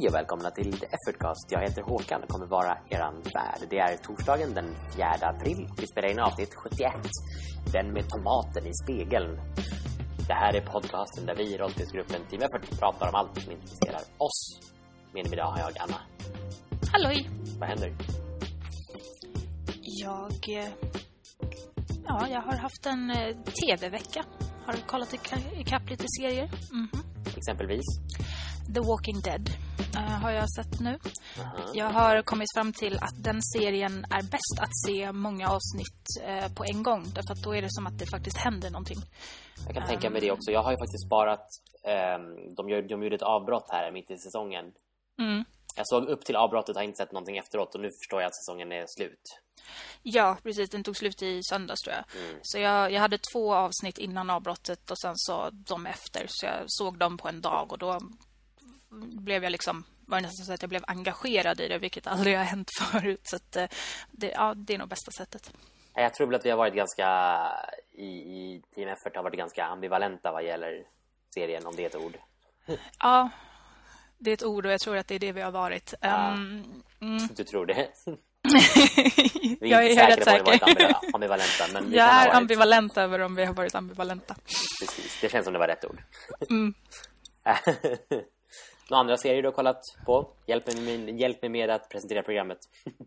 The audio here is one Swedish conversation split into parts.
Hej och välkomna till The Effortcast. Jag heter Håkan och kommer vara eran värd. Det är torsdagen den 4 april. Vi spelar in avsnitt 71. Den med tomaten i spegeln. Det här är podcasten där vi i rollspelsgruppen Team Effort pratar om allt som intresserar oss. Med mig idag har jag Anna. Halloj! Vad händer? Jag... eh, Ja, jag har haft en eh, tv-vecka. Har kollat ika- ikapp lite serier. Mhm. Exempelvis? The Walking Dead eh, har jag sett nu. Jag har kommit fram till att den serien är bäst att se många avsnitt eh, på en gång. Därför att då är det som att det faktiskt händer någonting. Jag kan tänka mig det också. Jag har ju faktiskt sparat... ehm, de, gör, de gjorde ett avbrott här mitt i säsongen. Mm. Jag såg upp till avbrottet och har inte sett någonting efteråt och nu förstår jag att säsongen är slut. Ja, precis. Den tog slut i söndags tror jag. Så jag, jag hade två avsnitt innan avbrottet och sen så de efter. Så jag såg dem på en dag och då blev jag liksom var det nästan så att jag blev engagerad i det, vilket aldrig har hänt förut. Så att, eh, det, ja, det är nog bästa sättet. Jag tror att vi har varit ganska i, i Team Effort har varit ganska ambivalenta vad gäller serien, om det är ett ord. Ja, det är ett ord och jag tror att det är det vi har varit. Ja. Ehm, Du tror det? Vi jag inte är rätt säker. varit ambivalenta, men vi Jag är varit. ambivalent över om vi har varit ambivalenta. Precis. Det känns som det var rätt ord. Mm. Några andra serier du har kollat på? Hjälp mig med, hjälp mig med att presentera programmet.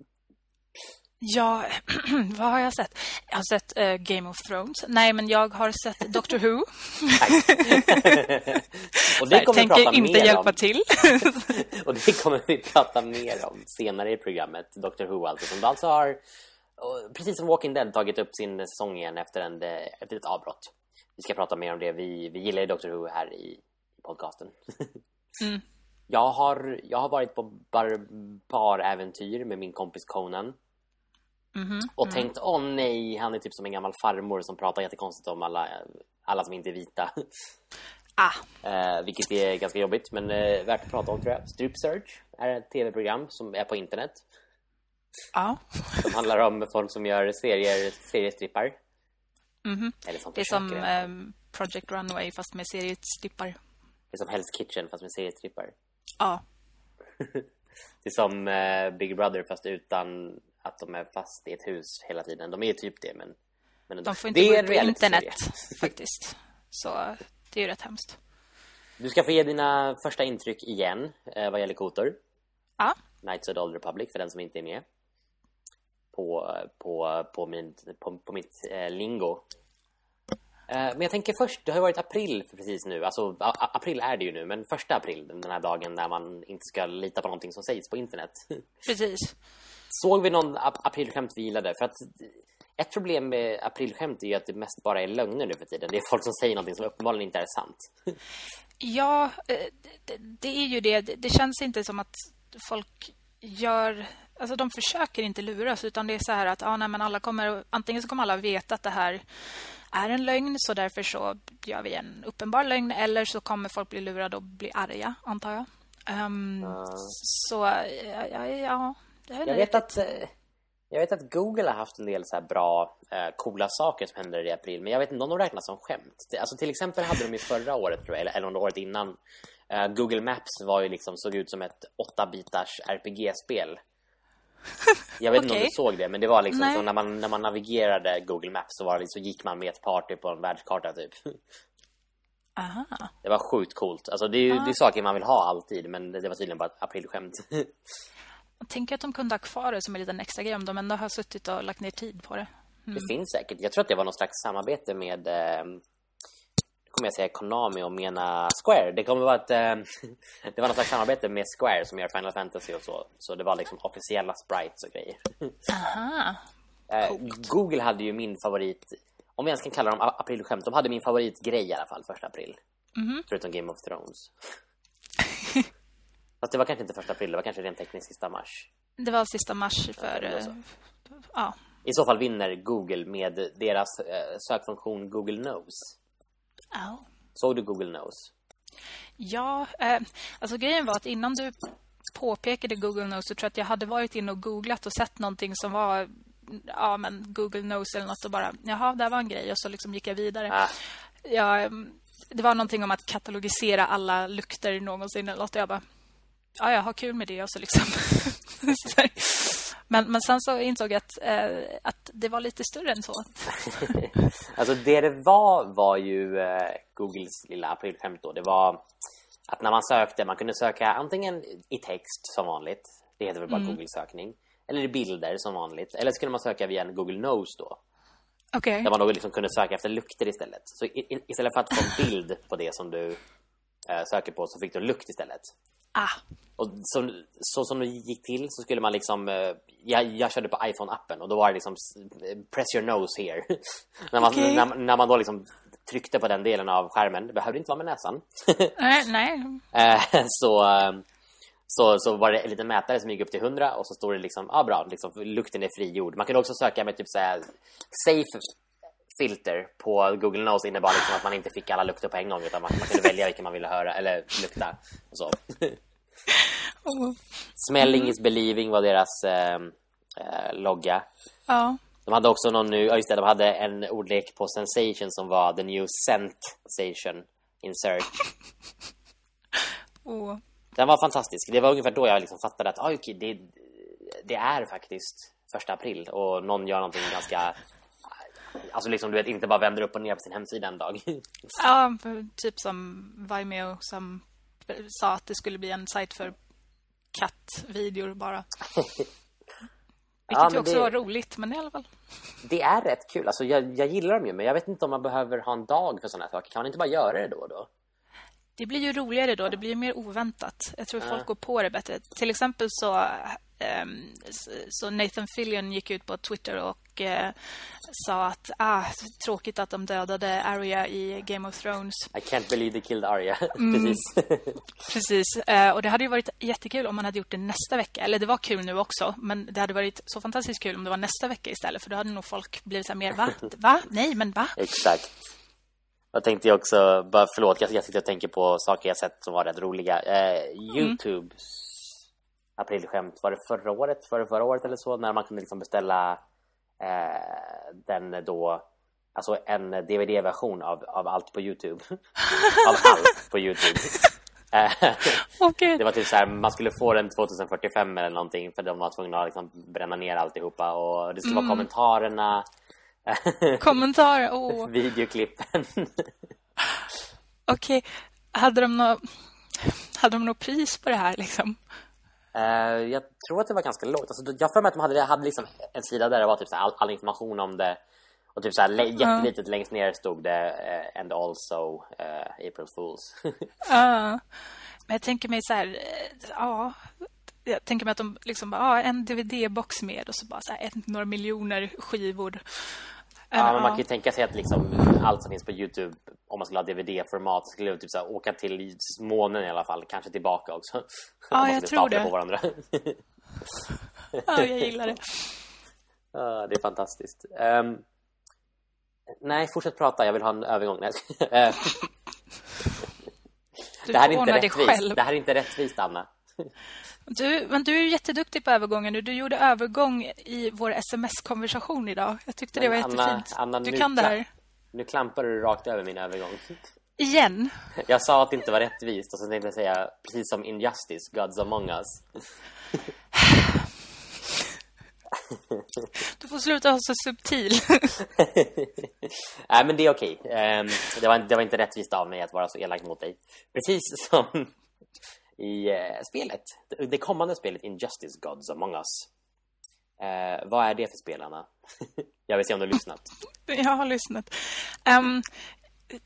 Ja, vad har jag sett? Jag har sett eh, Game of Thrones. Nej, men jag har sett Doctor Who. och det kommer vi Tänker prata inte mer hjälpa om. till. Och det kommer vi prata mer om senare i programmet. Dr. Who alltså. Som alltså har, precis som Walking Dead, tagit upp sin säsong igen efter, en, efter ett avbrott. Vi ska prata mer om det. Vi, vi gillar ju Dr. Who här i, i podcasten. Mm. Jag har, jag har varit på barbaräventyr med min kompis Conan. Mhm, Och tänkt, åh nej, han är typ som en gammal farmor som pratar jättekonstigt om alla, alla som inte är vita. Ah, Eh, vilket är ganska jobbigt, men eh, värt att prata om tror jag. Strip Search är ett tv-program som är på internet. ja. Som handlar om folk som gör serier, seriestrippar. Mhm. Eller som Det är som ehm, Project Runway fast med seriestrippar. det är som Hell's Kitchen fast med seriestrippar. Ja. Det är som eh, Big Brother fast utan att de är fast i ett hus hela tiden. De är ju typ det, men... men ändå. De får inte det gå ut på internet faktiskt. Så det är ju rätt hemskt. Du ska få ge dina första intryck igen eh, vad gäller Kotor. Ja. Knights of the Old Republic för den som inte är med. På, på, på, min, på, på mitt eh, lingo. Eh, men jag tänker först, det har ju varit april precis nu. Alltså april är det ju nu, men första april, den här dagen där man inte ska lita på någonting som sägs på internet. Precis. Såg vi någon ap aprilskämt vi gillade? För att ett problem med aprilskämt är ju att det mest bara är lögner nu för tiden. Det är folk som säger någonting som uppenbarligen inte är sant. Ja, eh, det, det är ju det. Det känns inte som att folk gör... Alltså de försöker inte luras utan det är så här att ja, nej, men alla kommer, antingen så kommer alla veta att det här är en lögn så därför så gör vi en uppenbar lögn eller så kommer folk bli lurade och bli arga, antar jag. Ehm, Så, ja, ja, ja jag vet, Jag vet att eh, jag vet att Google har haft en del så här bra, eh, coola saker som händer i april, men jag vet inte om de räknas som skämt. Alltså till exempel hade de ju förra året, tror jag, eller, eller året innan. eh, Google Maps var ju liksom, såg ut som ett 8-bitars RPG-spel. Jag vet inte om du såg det, men det var liksom Nej. så när man, när man navigerade Google Maps så, var det, så gick man med ett party på en världskarta typ. Aha. Det var sjukt coolt. Alltså det är ju det är saker man vill ha alltid, men det, det var tydligen bara ett aprilskämt. Jag tänker att de kunde ha kvar det som en liten extra grej om de ändå har suttit och lagt ner tid på det. Det finns säkert. Jag tror att det var någon slags samarbete med eh, kommer jag säga Konami och mena Square. Det kommer vara ett eh, det var någon slags samarbete med Square som gör Final Fantasy och så. Så det var liksom officiella sprites och grejer. Aha. Eh, Google hade ju min favorit om vi ens kan kalla dem aprilskämt. De hade min favoritgrej i alla fall första april. Förutom Game of Thrones. Fast det var kanske inte första april, det var kanske rent tekniskt sista mars. Det var sista mars för... Ja, I så fall vinner Google med deras eh, sökfunktion Google Knows. Ja. Såg du Google Knows? Ja, eh, alltså grejen var att innan du påpekade Google Knows så tror jag att jag hade varit inne och googlat och sett någonting som var ja, men Google Knows eller något och bara, jaha, det var en grej och så liksom gick jag vidare. Ah, Ja, mm, det var någonting om att katalogisera alla lukter någonsin eller något och jag bara, ja, jag har kul med det också liksom. men, men sen så insåg jag att, eh, att det var lite större än så. alltså det det var var ju eh, Googles lilla aprilskämt då. Det var att när man sökte, man kunde söka antingen i text som vanligt. Det heter väl bara mm. Google-sökning. Eller i bilder som vanligt. Eller så kunde man söka via en Google Nose då. Okay. Där man då liksom kunde söka efter lukter istället. Så istället för att få en bild på det som du eh, söker på så fick du en lukt istället. Ah. Och så, så som det gick till så skulle man liksom... Eh, jag, jag körde på iPhone-appen och då var det liksom Press your nose here. när, man, okay. när, när, man då liksom tryckte på den delen av skärmen, det behövde inte vara med näsan. nej, nej. Eh, så, eh, så, så var det en liten mätare som gick upp till 100 och så står det liksom, ja ah, bra, liksom, lukten är frigjord. Man kunde också söka med typ så här, safe filter på Google Nose innebar liksom att man inte fick alla lukter på en gång utan man, man kunde välja vilken man ville höra eller lukta och så. oh. Smelling is believing var deras eh, eh, logga. Ja. De hade också någon nu, ja just det, de hade en ordlek på sensation som var the new sensation in search. oh. Den var fantastisk. Det var ungefär då jag liksom fattade att ah, okay, det, det är faktiskt första april och någon gör någonting ganska Alltså liksom du vet inte bara vänder upp och ner på sin hemsida en dag. ja, typ som Vimeo som sa att det skulle bli en sajt för kattvideor bara. Vilket ja, ju också det, var roligt, men i alla fall. Det är rätt kul. Alltså jag, jag gillar dem ju, men jag vet inte om man behöver ha en dag för sådana här saker. Kan man inte bara göra det då och då? Det blir ju roligare då, det blir mer oväntat. Jag tror folk går på det bättre. Till exempel så så Nathan Fillion gick ut på Twitter och uh, sa att ah, tråkigt att de dödade Arya i Game of Thrones. I can't believe they killed Arya. Mm, precis. precis. Uh, och det hade ju varit jättekul om man hade gjort det nästa vecka. Eller det var kul nu också, men det hade varit så fantastiskt kul om det var nästa vecka istället för då hade nog folk blivit så mer va? Va? Nej, men va? Exakt. Jag tänkte också, bara förlåt, jag, jag sitter och tänker på saker jag sett som var rätt roliga. Eh, mm. Aprilskämt, var det förra året, förra, förra året eller så, när man kunde liksom beställa eh, den då, alltså en DVD-version av, av allt på Youtube. av allt på Youtube. okay. Det var typ så här, man skulle få den 2045 eller någonting för de var tvungna att liksom bränna ner alltihopa och det skulle mm. vara kommentarerna Kommentarer, åh. Videoklippen. Okej, okay. hade de något hade de något pris på det här liksom? Uh, jag tror att det var ganska lågt. Alltså, jag för mig att de hade, hade liksom en sida där det var typ så all, all, information om det. Och typ så här, jättelitet längst ner stod det uh, And also uh, April Fools. uh. Men jag tänker mig så här, ja, jag tänker mig att de liksom bara, ah, en DVD-box med och så bara så här, några miljoner skivor. Ja, men man kan ju tänka sig att liksom allt som finns på Youtube om man skulle ha DVD-format skulle typ så här, åka till månen i alla fall, kanske tillbaka också. Ja, jag tror det. på varandra. ja, jag gillar det. Ja, det är fantastiskt. Um, nej, fortsätt prata, jag vill ha en övergång. Nej. Eh, det här är inte rättvist. Det här är inte rättvist, Anna. Du, men du är jätteduktig på övergången. Du gjorde övergång i vår sms-konversation idag. Jag tyckte men det var Anna, jättefint. Anna, du kan det här. Nu klampar du rakt över min övergång. Igen? Jag sa att det inte var rättvist och så tänkte jag säga precis som Injustice, Gods Among Us. Du får sluta vara så subtil. Nej, men det är okej. Ehm, det, var, det var inte rättvist av mig att vara så elak mot dig. Precis som i eh, spelet. Det kommande spelet Injustice Gods Among Us. Eh, vad är det för spelarna? jag vill se om du har lyssnat. Jag har lyssnat. Um,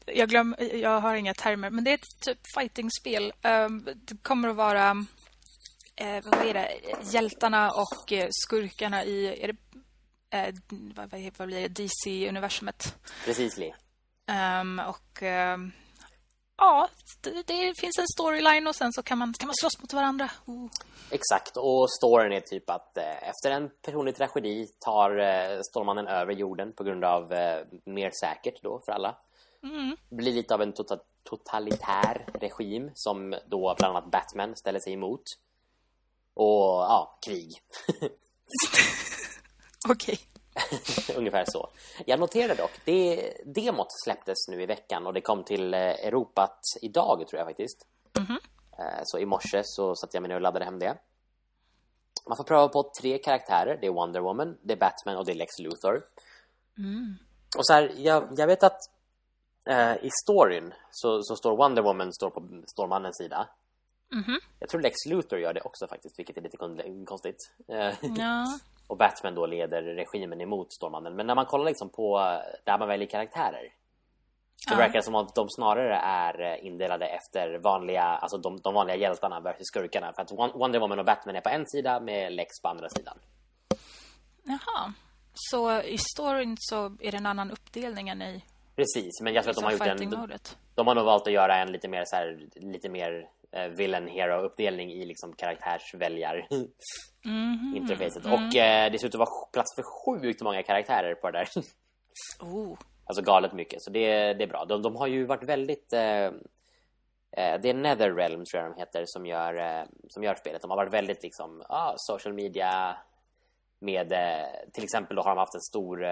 jag, glöm, jag har inga termer, men det är ett typ fightingspel. Um, det kommer att vara eh, vad är det? hjältarna och eh, skurkarna i är det, eh, vad, vad, blir det? DC-universumet. Precis, um, Och ja, det, det, finns en storyline och sen så kan man, kan man slåss mot varandra. Oh. Exakt, och storyn är typ att eh, efter en personlig tragedi tar eh, Stålmannen över jorden på grund av eh, mer säkert då för alla. Mm. Blir lite av en tota totalitär regim som då bland annat Batman ställer sig emot. Och ja, krig. Okej. Ungefär så. Jag noterade dock, det demot släpptes nu i veckan och det kom till eh, Europat idag tror jag faktiskt. Mm -hmm. Så i morse så satte jag mig ner och laddade hem det. Man får pröva på tre karaktärer. Det är Wonder Woman, det är Batman och det är Lex Luthor. Mm. Och så här, jag, jag vet att eh, i storyn så, så står Wonder Woman står på Stålmannens sida. Mhm. Jag tror Lex Luthor gör det också faktiskt, vilket är lite kon- konstigt. Eh, Ja. och Batman då leder regimen emot Stålmannen. Men när man kollar liksom på eh, där man väljer karaktärer så Ja. verkar det som att de snarare är eh, indelade efter vanliga, alltså de, de vanliga hjältarna versus skurkarna. För att Won- Wonder Woman och Batman är på en sida med Lex på andra sidan. Jaha. Så i storyn så är det en annan uppdelning än i Precis, men jag tror att de har gjort en... fighting-modet. De har nog valt att göra en lite mer så här, lite mer eh, villain hero uppdelning i liksom karaktärsväljar Mhm. interfacet. Och eh, det ser ut att vara plats för sjukt många karaktärer på det där. Oh. alltså galet mycket, så det, det är bra. De, de har ju varit väldigt eh, eh, det är Netherrealm tror jag de heter som gör, eh, som gör spelet. De har varit väldigt liksom, ah, social media med, eh, till exempel då har de haft en stor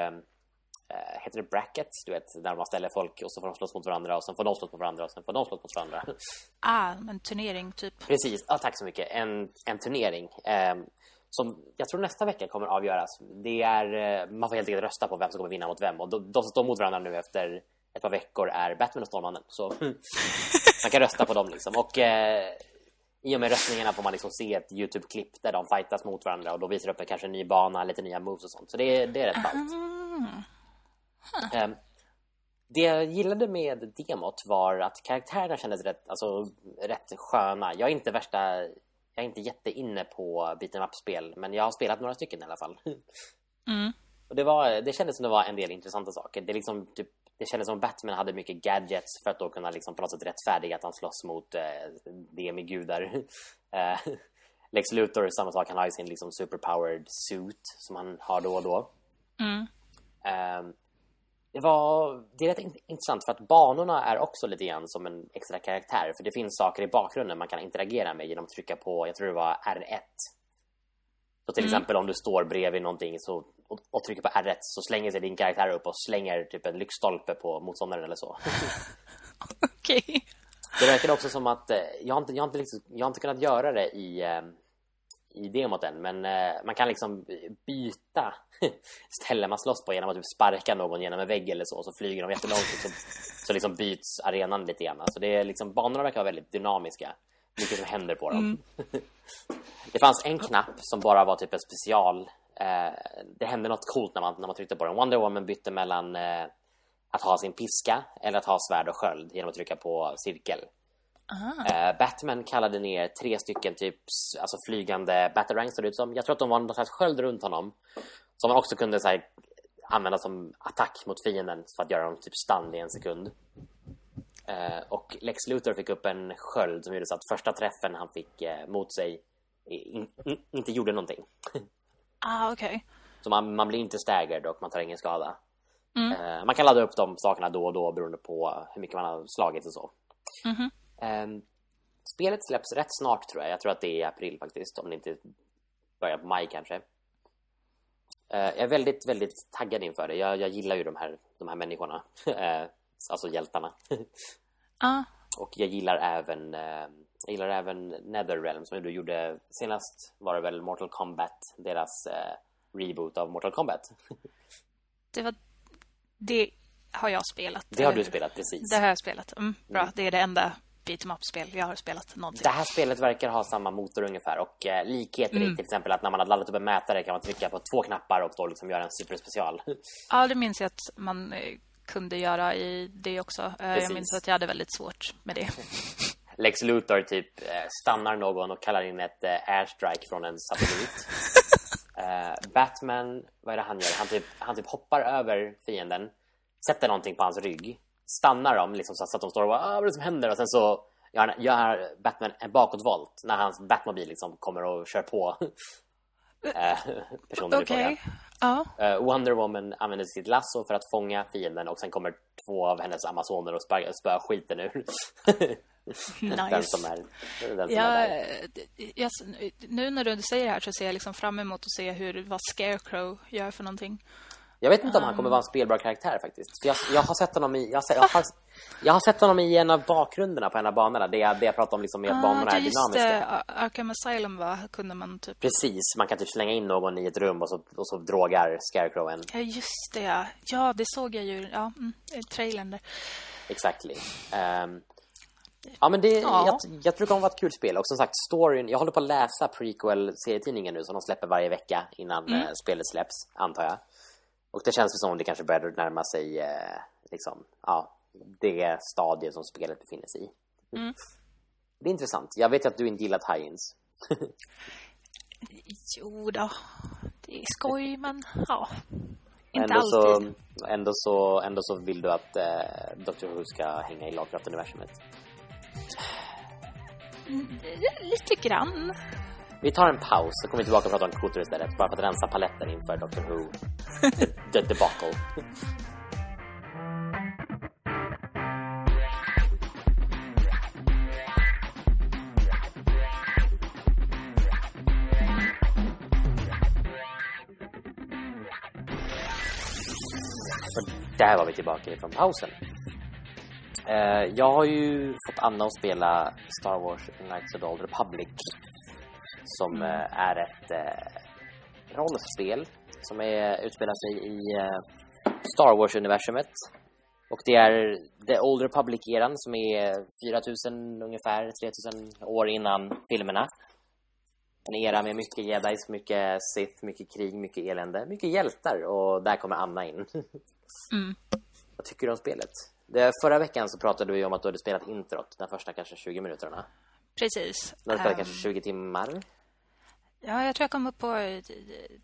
eh, heter det brackets? Du vet, där man ställer folk och så får de slåss mot varandra och sen får de slåss mot varandra och sen får de slåss mot varandra. Ah, en turnering typ. Precis, ja, tack så mycket. En, en turnering eh, som jag tror nästa vecka kommer avgöras. Det är, eh, man får helt enkelt rösta på vem som kommer vinna mot vem och de, de som står mot varandra nu efter ett par veckor är Batman och Stålmannen. Så man kan rösta på dem liksom. Och eh, i och med röstningarna får man liksom se ett Youtube-klipp där de fightas mot varandra och då visar upp en kanske en ny bana, lite nya moves och sånt. Så det, är- det är rätt ballt. Ehm, det jag gillade med demot var att karaktärerna kändes rätt, alltså, rätt sköna. Jag är inte värsta... Jag är inte jätteinne på beat'em up-spel, men jag har spelat några stycken i alla fall. Mm. Och det, var, det kändes som det var en del intressanta saker. Det, liksom, typ, det kändes som Batman hade mycket gadgets för att då kunna liksom på något sätt rättfärdiga att han slåss mot eh, demigudar. Eh, Lex Luthor, samma sak. Han har ju sin liksom superpowered suit som han har då och då. Mm. Ehm, det, var, det är rätt in- intressant för att banorna är också lite grann som en extra karaktär. För det finns saker i bakgrunden man kan interagera med genom att trycka på, jag tror det var R1. Så till exempel om du står bredvid någonting så, och, och trycker på R1 så slänger sig din karaktär upp och slänger typ en lyktstolpe på motståndaren eller så. Okej. Det verkar också som att eh, jag har inte, jag har inte, liksom, jag har inte kunnat göra det i, eh, i demot än, men eh, man kan liksom byta ställe man slåss på genom att typ sparka någon genom en vägg eller så, så flyger de jättelångt och så, så liksom byts arenan lite grann. Så det är liksom, banorna verkar vara väldigt dynamiska. Mycket som händer på dem. det fanns en knapp som bara var typ en special. Eh, det hände något coolt när man, när man tryckte på den. Wonder Woman bytte mellan eh, att ha sin piska eller att ha svärd och sköld genom att trycka på cirkel. Eh, Batman kallade ner tre stycken typ alltså flygande batarangs det ut som. Jag tror att de var någon slags sköld runt honom. Som man också kunde så här, använda som attack mot fienden för att göra dem typ stun i en sekund. Eh, och Lex Luthor fick upp en sköld som gjorde så att första träffen han fick eh, mot sig in, in, inte gjorde någonting. Ah, okej. Så man, man blir inte staggered och man tar ingen skada. Eh, man kan ladda upp de sakerna då och då beroende på hur mycket man har slagit och så. Mhm. Eh, spelet släpps rätt snart tror jag. Jag tror att det är i april faktiskt. Om det inte börjar på maj kanske. Eh, jag är väldigt, väldigt taggad inför det. Jag, jag gillar ju de här, de här människorna. Eh, alltså hjältarna. Ah, och jag gillar även jag gillar även Netherrealm som du gjorde senast var det väl Mortal Kombat deras eh, reboot av Mortal Kombat. det var... Det har jag spelat. Det har du Eh, spelat precis. Det har jag spelat. Mm, bra. Det är det enda beat em up-spel jag har spelat någonsin. Det här spelet verkar ha samma motor ungefär och eh, likheter i till exempel att när man har laddat upp en mätare kan man trycka på två knappar och då liksom göra en superspecial. Ja, det minns jag att man eh, kunde göra i det också. Eh, Precis. Jag minns att jag hade väldigt svårt med det. Lex Luthor typ eh, stannar någon och kallar in ett airstrike från en satellit. Eh, Batman, vad är det han gör? Han typ, han typ hoppar över fienden, sätter någonting på hans rygg, stannar dem liksom så att- de står och bara ah, vad är det som händer? Och sen så gör, gör Batman en bakåtvolt när hans Batmobil liksom kommer och kör på eh, personen i fråga. Okej. Ja. Eh, Wonder Woman använder sitt lasso för att fånga fienden och sen kommer två av hennes amazoner och spöar spöa skiten ur den Nice. som är, den som Ja, är där. eh, jag, nu när du säger det här så ser jag liksom fram emot att se hur, vad Scarecrow gör för någonting. Jag vet inte om han kommer vara en spelbar karaktär faktiskt. För jag, jag har sett honom i jag har, sett- jag, har, jag har sett honom i en av bakgrunderna på en av banorna. Det jag, det jag pratade om liksom med att banorna Ah, är just dynamiska. det. Ar- Arkham Asylum va? kunde man typ... Precis, man kan typ slänga in någon i ett rum och så, och så drogar Scarecrow en. Ja, just det. Ja, ja det såg jag ju. Ja, mm, i trailern där. Exactly. Ehm, ja, men det, Ja. jag, jag tror det kommer vara ett kul spel. Och som sagt, storyn... Jag håller på att läsa prequel-serietidningen nu som de släpper varje vecka innan Mm. eh, spelet släpps, antar jag. Och det känns som om det kanske börjar närma sig eh, liksom, ja, det stadie som spelet befinner sig i. Mm. Det är intressant. Jag vet att du inte gillar tie-ins. Jo då, det är skoj, men ja. Inte Ändå så, alltid. ändå, så, ändå så vill du att eh, Doctor Who ska hänga i Lovecraft-universumet. Lite grann. Vi tar en paus, så kommer vi tillbaka och pratar om kvoter istället. Bara för att rensa paletten inför Doctor Who. The debacle. Där var vi tillbaka ifrån pausen. Eh, jag har ju fått Anna att spela Star Wars Knights of the Old Republic som eh, är ett eh, rollspel som är, utspelar sig i eh, Star Wars-universumet. Och det är The Old Republic-eran som är 4000 ungefär, 3000 år innan filmerna. En era med mycket jedis, mycket Sith, mycket krig, mycket elände, mycket hjältar och där kommer Anna in. Mm. Vad tycker du om spelet? Det, förra veckan så pratade vi om att du hade spelat introt, den första kanske 20 minuterna. Precis. Du hade spelat Ehm, kanske 20 timmar. Ja, jag tror jag kom upp på... eh,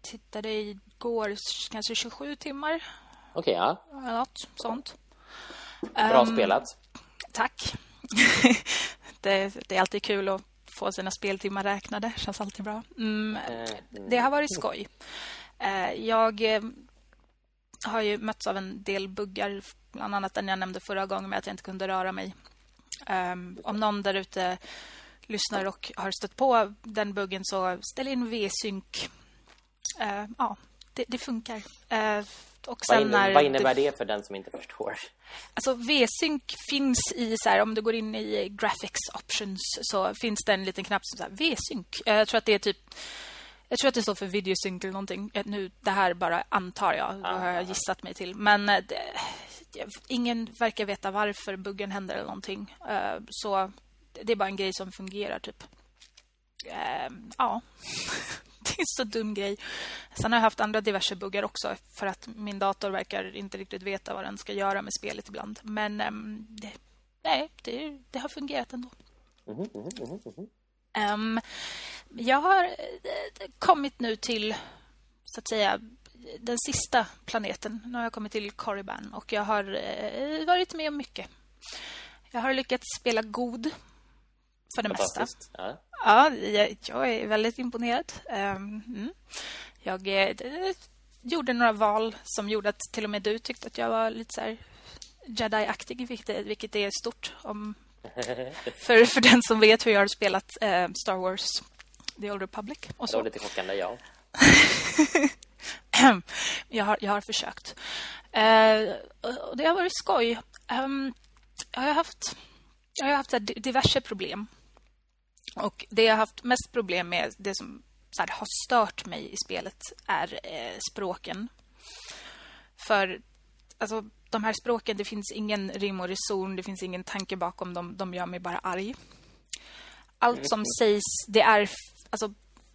Tittade igår, kanske 27 timmar. Okej, ja. Eller något sånt. Bra Ehm, spelat. Tack. det, det är alltid kul att få sina speltimmar räknade. Känns alltid bra. Mm, det har varit skoj. Eh, Jag eh, har ju mötts av en del buggar, bland annat den jag nämnde förra gången med att jag inte kunde röra mig. Ehm, Om någon där ute lyssnar och har stött på den buggen så ställ in V-synk. Eh, Ja, det, det funkar. Eh, Och Vad, sen inne, när vad innebär det för den som inte förstår? Alltså V-sync finns i så här, om du går in i graphics options så finns det en liten knapp som så här V-sync. Eh, Jag tror att det är typ jag tror att det står för videosync eller någonting. Nu, det här bara antar jag, vad har jag gissat mig till. Men det, ingen verkar veta varför buggen händer eller någonting. Så det är bara en grej som fungerar typ. Ehm, Ja, det är en så dum grej. Sen har jag haft andra diverse buggar också för att min dator verkar inte riktigt veta vad den ska göra med spelet ibland. Men äm, det, nej, det, det har fungerat ändå. Ehm, jag har eh, kommit nu till, så att säga, den sista planeten. Nu har jag kommit till Korriban och jag har eh, varit med om mycket. Jag har lyckats spela god för det mesta. Ja. Ja, jag, är väldigt imponerad. Ehm, mm. Jag eh, gjorde några val som gjorde att till och med du tyckte att jag var lite så Jedi-aktig, vilket, är- vilket är stort. Om, för, för den som vet hur jag har spelat eh, Star Wars The Old Republic och Det var så. lite chockande, ja. jag, har, jag har försökt. Eh, och det har varit skoj. Ehm, jag har haft, jag har haft så diverse problem. Och det jag har haft mest problem med, det som här, har stört mig i spelet, är eh, språken. För alltså, de här språken, det finns ingen rim och reson, det finns ingen tanke bakom dem. De gör mig bara arg. Allt som sägs, det är... Alltså,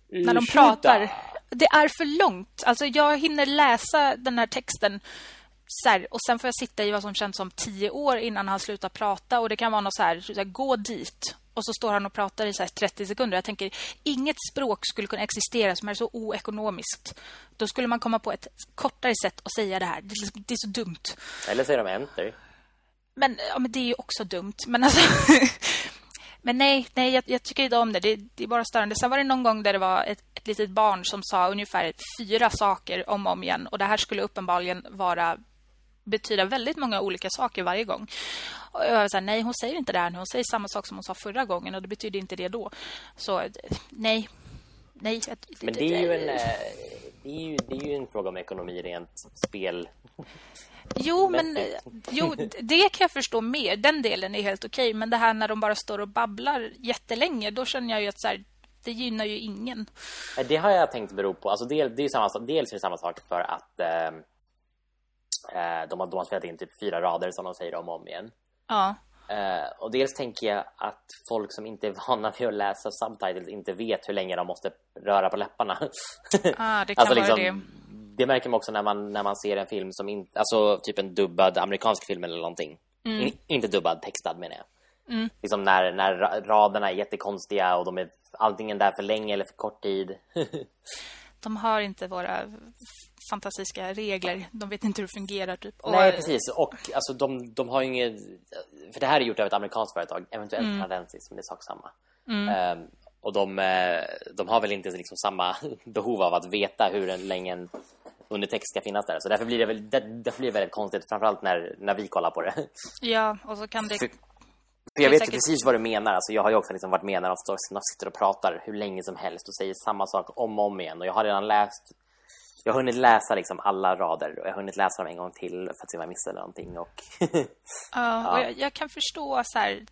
när de pratar... Det är för långt. Alltså, jag hinner läsa den här texten så här, och sen får jag sitta i vad som känns som tio år innan han slutar prata. Och Det kan vara något så här, så här gå dit. Och så står han och pratar i så här 30 sekunder. Jag tänker, inget språk skulle kunna existera som är så oekonomiskt. Då skulle man komma på ett kortare sätt att säga det här. Det är, det är så dumt. Eller säger de enter. Men, ja, men det är ju också dumt. Men alltså... Men nej, nej jag, jag tycker inte om det. det. Det är bara störande. Sen var det någon gång där det var ett, ett litet barn som sa ungefär fyra saker om och om igen. Och det här skulle uppenbarligen vara betyda väldigt många olika saker varje gång. Och jag var så här, nej, hon säger inte det här nu. Hon säger samma sak som hon sa förra gången och det betyder inte det då. Så nej, nej. Men det är ju en, eh, det, är ju, det är ju en fråga om ekonomi rent spel. Jo, men jo, det kan jag förstå mer. Den delen är helt okej. Men det här när de bara står och babblar jättelänge, då känner jag ju att så här, det gynnar ju ingen. Det har jag tänkt bero på. Alltså, det, det är samma, dels är det samma sak för att eh, eh, de, har, de har spelat in typ fyra rader som de säger om och om igen. Ja. Uh, och dels tänker jag att folk som inte är vana vid att läsa subtitles inte vet hur länge de måste röra på läpparna. Ah, det kan alltså, liksom, vara det. Det märker man också när man, när man ser en film som inte, alltså typ en dubbad amerikansk film eller någonting. Mm. In, inte dubbad, textad menar jag. Mm. Liksom när, när raderna är jättekonstiga och de är antingen där för länge eller för kort tid. de har inte våra fantastiska regler. De vet inte hur det fungerar typ. Nej, precis. Och alltså de, de har ju inget för det här är gjort av ett amerikanskt företag, eventuellt mm. kanadensiskt, men det är sak samma. Mm. Um, och de, eh, de har väl inte liksom samma behov av att veta hur länge en undertext ska finnas där. Så därför blir det väl därför blir det väldigt konstigt, framförallt när, när vi kollar på det. Ja, och så kan det... För, för jag vet säkert... precis vad du menar. Alltså, jag har ju också liksom varit med när de sitter och pratar hur länge som helst och säger samma sak om och om igen. Och jag har redan läst jag har hunnit läsa liksom alla rader och jag har hunnit läsa dem en gång till för att se om jag missade någonting. Och ja, och jag, jag, kan förstå så här,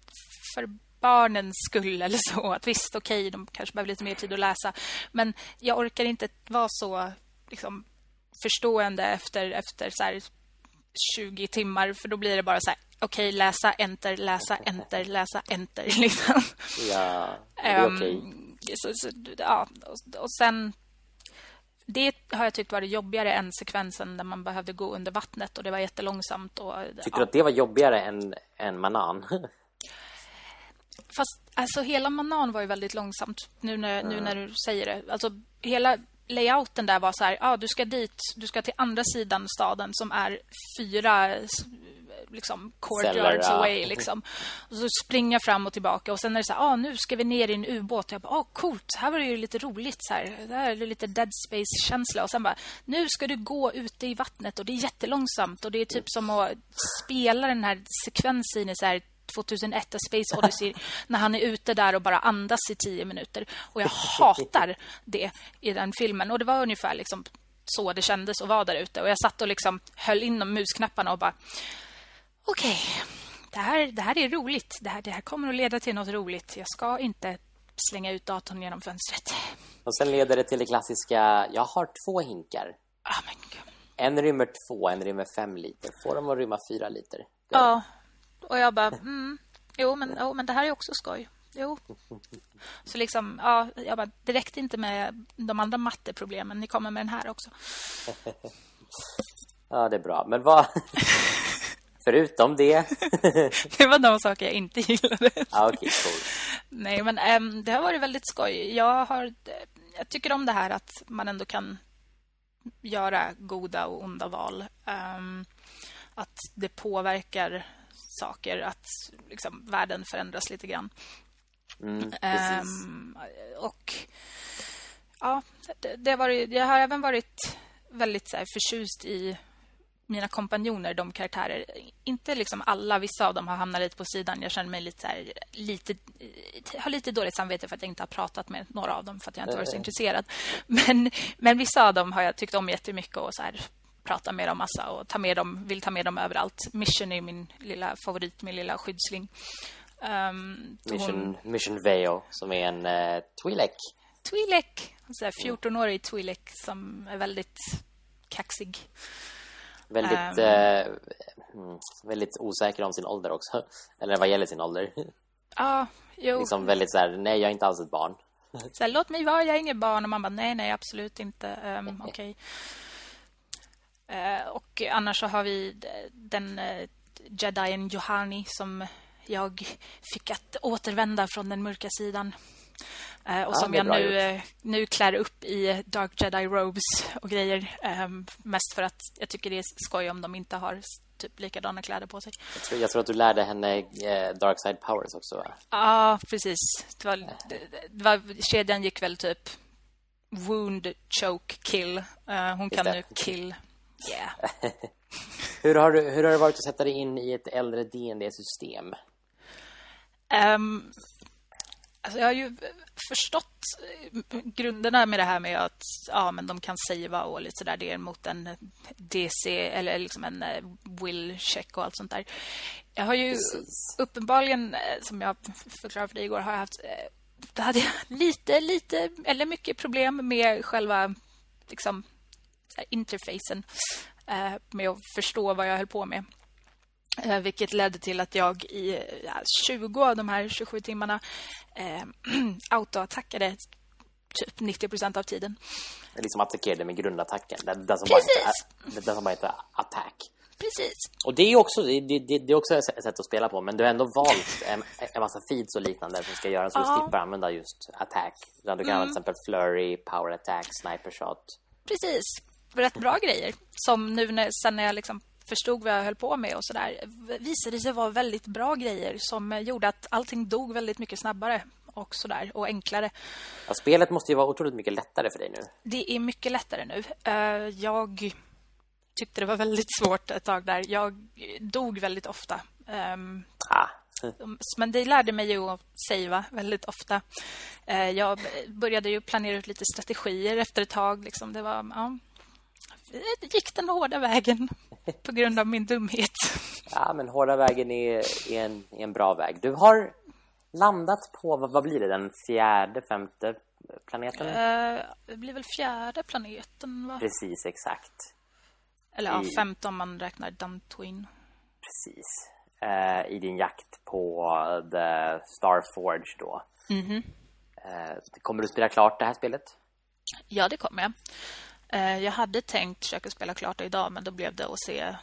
för barnens skull eller så, att visst, okej, okay, de kanske behöver lite mer tid att läsa. Men jag orkar inte vara så liksom, förstående efter, efter så här, 20 timmar, för då blir det bara så här, okej, okay, läsa, enter, läsa, enter, läsa, enter. Liksom. Ja, det är okej. Okay. Um, så, så, ja, och, och sen det har jag tyckt var jobbigare än sekvensen där man behövde gå under vattnet och det var jättelångsamt. Och, Tycker ja. du att det var jobbigare än, än Manan? Fast alltså hela Manan var ju väldigt långsamt nu när, mm. nu när du säger det. Alltså hela layouten där var så här, ja, du ska dit, du ska till andra sidan staden som är fyra liksom courtyards away liksom. Och så springa fram och tillbaka och sen är det så här, ah, nu ska vi ner i en ubåt. Jag bara, ah, coolt. Här var det ju lite roligt så här. Det här är lite Dead Space känsla och sen bara, nu ska du gå ute i vattnet och det är jättelångsamt och det är typ som att spela den här sekvensen i så här 2001 A Space Odyssey när han är ute där och bara andas i tio minuter. Och jag hatar det i den filmen. Och det var ungefär liksom så det kändes att vara där ute. Och jag satt och liksom höll in de musknapparna och bara okej, okay, det, här, det här är roligt. Det här, det här kommer att leda till något roligt. Jag ska inte slänga ut datorn genom fönstret. Och sen leder det till det klassiska, jag har två hinkar. Oh En rymmer två, en rymmer fem liter. Får de att rymma fyra liter? Ja, och jag bara, mm, jo, men, jo, men det här är också skoj. Jo. Så liksom, ja, jag bara, det räckte inte med de andra matteproblemen. Ni kommer med den här också. ja, det är bra. Men vad... Förutom det. det var de saker jag inte gillade. Ah, okay, cool. Nej, men äm, det har varit väldigt skoj. Jag, har, jag tycker om det här att man ändå kan göra goda och onda val. Um, att det påverkar saker, att liksom, världen förändras lite grann. Mm, um, och ja, det, det har varit, jag har även varit väldigt så här, förtjust i mina kompanjoner, de karaktärer, inte liksom alla, vissa av dem har hamnat lite på sidan. Jag känner mig lite, här, lite har lite dåligt samvete för att jag inte har pratat med några av dem för att jag inte varit så intresserad. Men, men vissa av dem har jag tyckt om jättemycket och så här, prata med dem massa och ta med dem, vill ta med dem överallt. Mission är min lilla favorit, min lilla skyddsling. Um, Mission, hon... Mission Veo som är en uh, Twi'lek. Twi'lek, 14-årig Twi'lek som är väldigt kaxig. Väldigt, um, eh, väldigt osäker om sin ålder också. Eller vad gäller sin ålder. Ja, jo. Liksom väldigt så här, nej jag är inte alls ett barn. Så här, låt mig vara, jag är inget barn. Och man bara, nej, nej, absolut inte. Um, Okej. Okay. Uh, eh, och annars så har vi den uh, Jedien Johani som jag fick att återvända från den mörka sidan. Uh, och ja, som jag nu, uh, nu klär upp i Dark Jedi robes och grejer. Um, mest för att jag tycker det är skoj om de inte har typ likadana kläder på sig. Jag tror, jag tror att du lärde henne uh, Dark Side Powers också, Ja, ah, precis. Det var, det, det var, kedjan gick väl typ Wound, Choke, Kill. hon kan nu Kill. Yeah. hur, har du, hur har det varit att sätta dig in i ett äldre dd system Um, Alltså jag har ju förstått grunderna med det här med att ja, men de kan savea och lite sådär. Det är mot en DC eller liksom en eh, will check och allt sånt där. Jag har ju Precis. uppenbarligen, eh, som jag förklarade för dig igår, har jag haft eh, det hade jag lite, lite eller mycket problem med själva liksom, interfacen med att förstå vad jag höll på med. Eh, vilket ledde till att jag i ja, 20 av de här 27 timmarna eh, autoattackade typ 90 procent av tiden. Liksom attackerade med grundattacken. Den, den, som, bara heter, den som bara heter attack. Precis. Och det är också, det, det, det är också ett sätt att spela på. Men du har ändå valt en, en massa feeds och liknande som ska göra så ja. du slipper använda just attack. Du kan mm. använda till exempel flurry, power attack, sniper shot. Precis. Rätt bra grejer. Som nu när, sen när jag liksom förstod vad jag höll på med och sådär visade sig vara väldigt bra grejer som gjorde att allting dog väldigt mycket snabbare och sådär och enklare. Ja, spelet måste ju vara otroligt mycket lättare för dig nu. Det är mycket lättare nu. Eh, jag tyckte det var väldigt svårt ett tag där. Jag dog väldigt ofta. Ehm, ah. Men det lärde mig ju att savea väldigt ofta. Eh, jag började ju planera ut lite strategier efter ett tag. Liksom det var, ja, gick den hårda vägen på grund av min dumhet. Ja, men hårda vägen är, är, en, är en bra väg. Du har landat på, vad, vad blir det, den fjärde, femte planeten? Uh, det blir väl fjärde planeten, va? Precis, exakt. Eller I... ja, femte om man räknar Dantwin. Precis. Uh, I din jakt på The Starforge då. Mm -hmm. uh, kommer du spela klart det här spelet? Ja, det kommer jag. Eh, jag hade tänkt försöka spela klart det idag men då blev det att se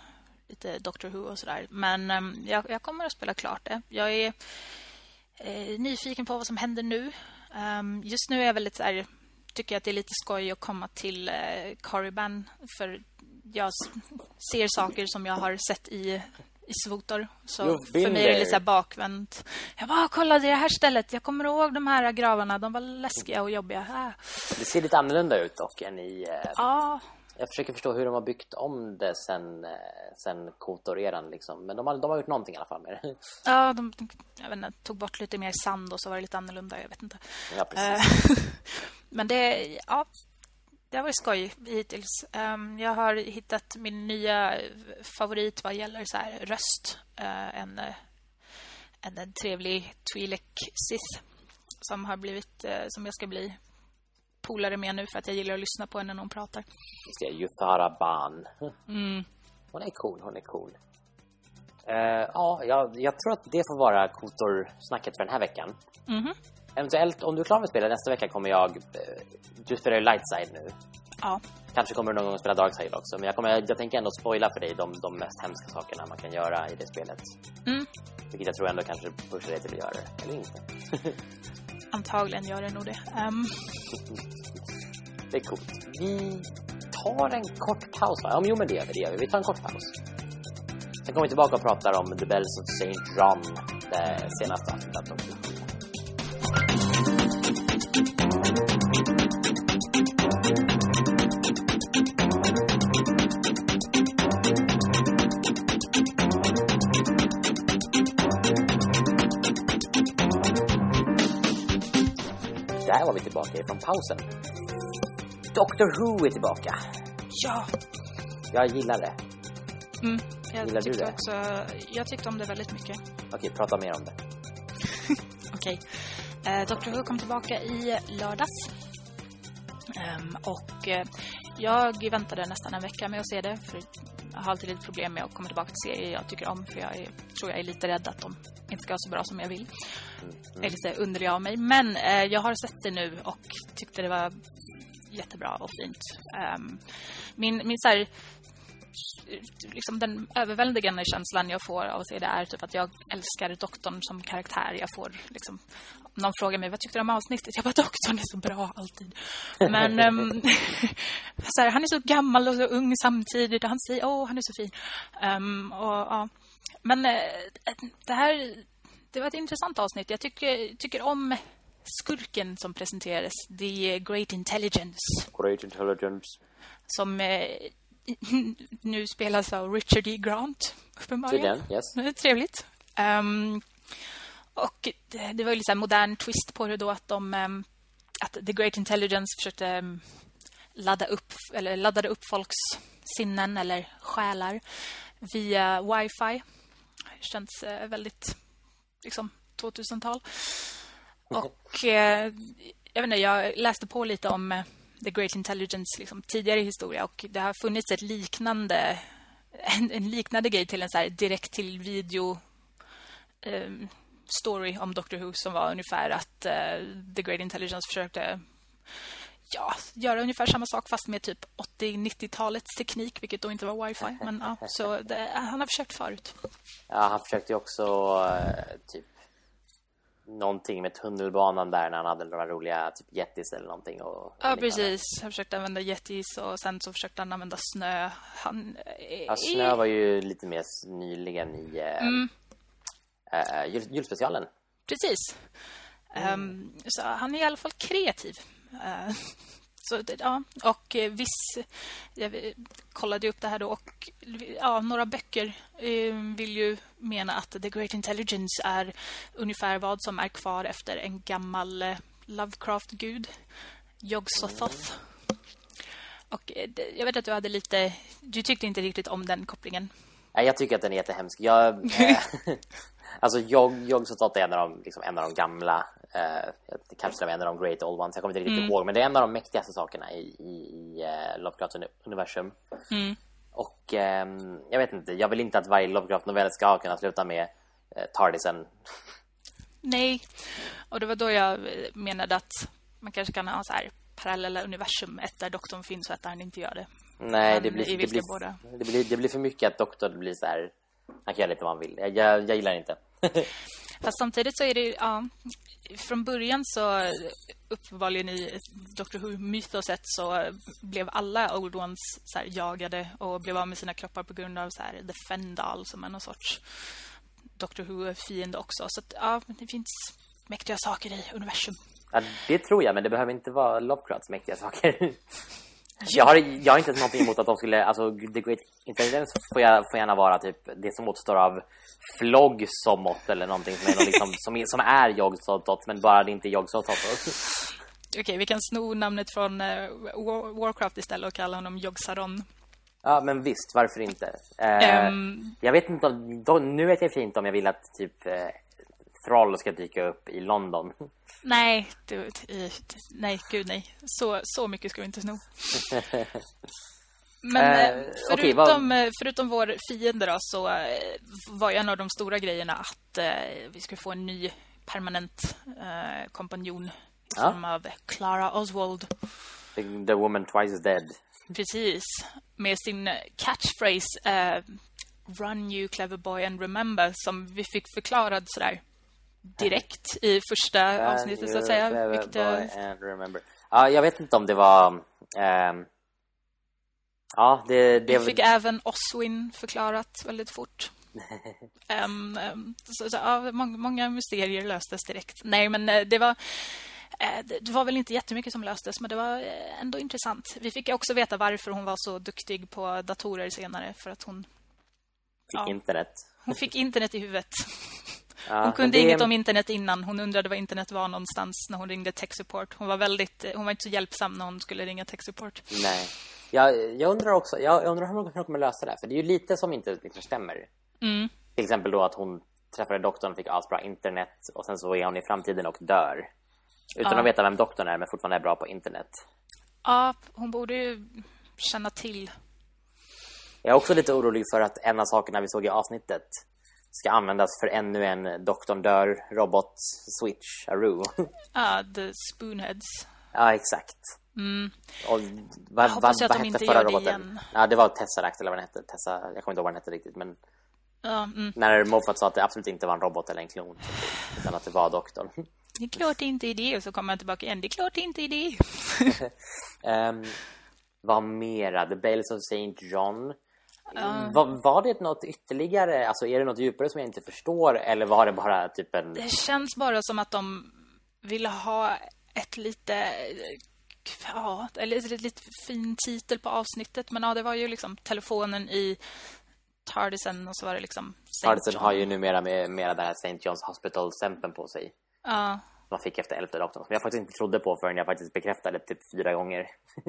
lite Doctor Who och sådär. Men ehm, jag, jag, kommer att spela klart det. Jag är eh, nyfiken på vad som händer nu. Um, just nu är jag väldigt så här, tycker jag att det är lite skoj att komma till eh, Cariban för jag ser saker som jag har sett i i Svotor. Så för mig är det lite bakvänt. Jag bara, kolla det här stället. Jag kommer ihåg de här gravarna. De var läskiga och jobbiga. Ah. Det ser lite annorlunda ut dock än i... Eh, ja. Jag försöker förstå hur de har byggt om det sen, eh, sen Kotor-eran liksom. Men de har, de har gjort någonting i alla fall med det. Ja, de inte, tog bort lite mer sand och så var det lite annorlunda. Jag vet inte. Ja, precis. Eh, men det, ja, det har varit skoj hittills. Um, jag har hittat min nya favorit vad gäller så här röst. Uh, en, en, en trevlig Twi'lek Sith som har blivit uh, som jag ska bli polare med nu för att jag gillar att lyssna på henne när hon pratar. Just det, Yuthara Ban. Mm. Hon är cool, hon är cool. Uh, ja, jag, jag, tror att det får vara Kotor-snacket för den här veckan. Mm -hmm. Eventuellt, om du är klar med spelet nästa vecka kommer jag... Eh, du spelar ju Lightside nu. Ja. Kanske kommer du någon gång spela Darkside också. Men jag, kommer, jag tänker ändå spoila för dig de, de mest hemska sakerna man kan göra i det spelet. Mm. Vilket jag tror ändå kanske pushar dig till att göra det. Eller inte. Antagligen gör det nog det. Um... det är coolt. Vi tar en kort paus va? Ja, jo men det gör vi. Det gör vi. vi tar en kort paus. Sen kommer vi tillbaka och pratar om The Bells of St. John. Det senaste avsnittet. Var vi tillbaka från pausen. Doctor Who är tillbaka. Ja. Jag gillar det. Mm, jag Gillar du det? Också, jag tyckte om det väldigt mycket. Okej, prata mer om det. Okej. Eh, Dr. Who kom tillbaka i lördags. Um, och eh, jag väntade nästan en vecka med att se det. För jag har alltid lite problem med att komma tillbaka till serier jag tycker om. För jag är, tror jag är lite rädd att de inte ska vara så bra som jag vill. Mm. Jag är lite underlig av mig. Men eh, jag har sett det nu och tyckte det var jättebra och fint. Um, min min så här, liksom den överväldigande känslan jag får av att se det är typ att jag älskar doktorn som karaktär. Jag får liksom någon frågar mig vad tyckte du om avsnittet? Jag bara doktorn är så bra alltid. Men um, så här, han är så gammal och så ung samtidigt och han säger åh han är så fin. Um, och, ja. Men uh, det här det var ett intressant avsnitt. Jag tycker tycker om skurken som presenterades, The Great Intelligence. Great Intelligence. Som uh, nu spelas av Richard E. Grant uppenbarligen. Yes. Det är trevligt. Um, Och det, det var ju lite modern twist på det då att de um, att The Great Intelligence försökte um, ladda upp eller laddade upp folks sinnen eller själar via wifi. Det känns uh, väldigt liksom 2000-tal. Och uh, jag vet inte, jag läste på lite om uh, The Great Intelligence liksom, tidigare i historia och det har funnits ett liknande en, en liknande grej till en så direkt till video um, story om Doctor Who som var ungefär att uh, The Great Intelligence försökte ja, göra ungefär samma sak fast med typ 80-90-talets teknik vilket då inte var wifi men ja, så det, han har försökt förut. Ja, han försökte också uh, typ någonting med tunnelbanan där när han hade några roliga typ jättis eller någonting. Och, ja, precis. Han försökte använda jättis och sen så försökte han använda snö. Han, ja, snö var ju lite mer nyligen i uh, mm. uh, jul, julspecialen. Precis. Mm. Um, så han är i alla fall kreativ. Uh, så, ja, och eh, viss... Jag kollade upp det här då och ja, några böcker eh, vill ju mena att The Great Intelligence är ungefär vad som är kvar efter en gammal eh, Lovecraft-gud, Yog-Sothoth. Och eh, jag vet att du hade lite... Du tyckte inte riktigt om den kopplingen. Nej, jag tycker att den är jättehemsk. Jag, eh, alltså, så är en av de, liksom, en av de gamla eh, kanske det var en av de great old ones. Jag kommer inte riktigt mm. ihåg, men det är en av de mäktigaste sakerna i, i, i uh, Lovecrafts universum. Mm. Och eh, jag vet inte, jag vill inte att varje Lovecraft-novell ska kunna sluta med eh, Tardisen. Nej, och det var då jag menade att man kanske kan ha så här parallella universum. Ett där doktorn finns och ett där han inte gör det. Nej, det blir, det, blir, det, blir, det blir för mycket att doktorn blir så här... Han kan göra lite vad han vill. Jag, jag, jag gillar inte. Fast samtidigt så är det ja, från början så uppenbarligen i Doctor Who-mytoset så blev alla Old Ones så här, jagade och blev av med sina kroppar på grund av så här, The Fendal som är någon sorts Doctor Who-fiende också. Så att, ja, det finns mäktiga saker i universum. Ja, det tror jag, men det behöver inte vara Lovecrafts mäktiga saker. Jag har, jag har inte någonting emot att de skulle... Alltså, The Great Intelligence får, jag, får gärna vara typ det som återstår av flogg som mått eller någonting som är, liksom, som, som är Jogsotot men bara det inte är Jogsotot. Okej, okay, vi kan sno namnet från uh, Warcraft istället och kalla honom Jogsaron. Ja, men visst, varför inte? Uh, um, jag vet inte om, då, nu vet jag inte om jag vill att typ uh, Thrall ska dyka upp i London. Nej, du, nej, gud nej. Så, så mycket ska vi inte sno. Men eh, förutom, okay, vad... förutom vår fiende då, så var en av de stora grejerna att eh, vi skulle få en ny permanent eh, kompanjon i form av Clara Oswald. The, woman twice dead. Precis. Med sin catchphrase Run you clever boy and remember som vi fick förklarad sådär direkt i första avsnittet så att säga. Vilket, remember. Ja, jag vet inte om det var um, Ja, det, det... Vi fick även Oswin förklarat väldigt fort. um, um, så, så, ja, många, många mysterier löstes direkt. Nej, men uh, det var... Uh, det var väl inte jättemycket som löstes, men det var uh, ändå intressant. Vi fick också veta varför hon var så duktig på datorer senare. För att hon... Fick ja, internet. Hon fick internet i huvudet. Ja, hon kunde det... inget om internet innan. Hon undrade var internet var någonstans när hon ringde tech support. Hon var väldigt hon var inte så hjälpsam när hon skulle ringa tech support. Nej. Jag, jag undrar också, jag undrar hur hon kommer lösa det. För det är ju lite som inte liksom stämmer. Mm. Till exempel då att hon träffade doktorn, fick asbra internet och sen så är hon i framtiden och dör. Utan ja. att veta vem doktorn är men fortfarande är bra på internet. Ja, hon borde ju känna till. Jag är också lite orolig för att en av sakerna vi såg i avsnittet ska användas för ännu en doktorn dör robot switch Aru. Ja, the spoonheads. Ja, exakt. Mm. Och vad, jag hoppas vad, att de inte förra gör roboten? det igen. Ja, det var Tesseract eller vad den hette. Tessa, jag kommer inte ihåg vad den hette riktigt, men ja, mm. när Moffat sa att det absolut inte var en robot eller en klon utan att det var doktorn. Det är klart det inte är det och så kommer jag tillbaka igen. Det är klart det inte är det. um, vad mera? The Bells of St. John. Uh, var, var, det något ytterligare? Alltså är det något djupare som jag inte förstår eller var det bara typ en... Det känns bara som att de ville ha ett lite ja, eller lite fin titel på avsnittet men ja, det var ju liksom telefonen i Tardisen och så var det liksom St. Tardisen har ju numera med, med den här St. John's Hospital-stämpeln på sig. Ja. Som man fick efter elfte doktorn. Som jag faktiskt inte trodde på förrän jag faktiskt bekräftade typ fyra gånger.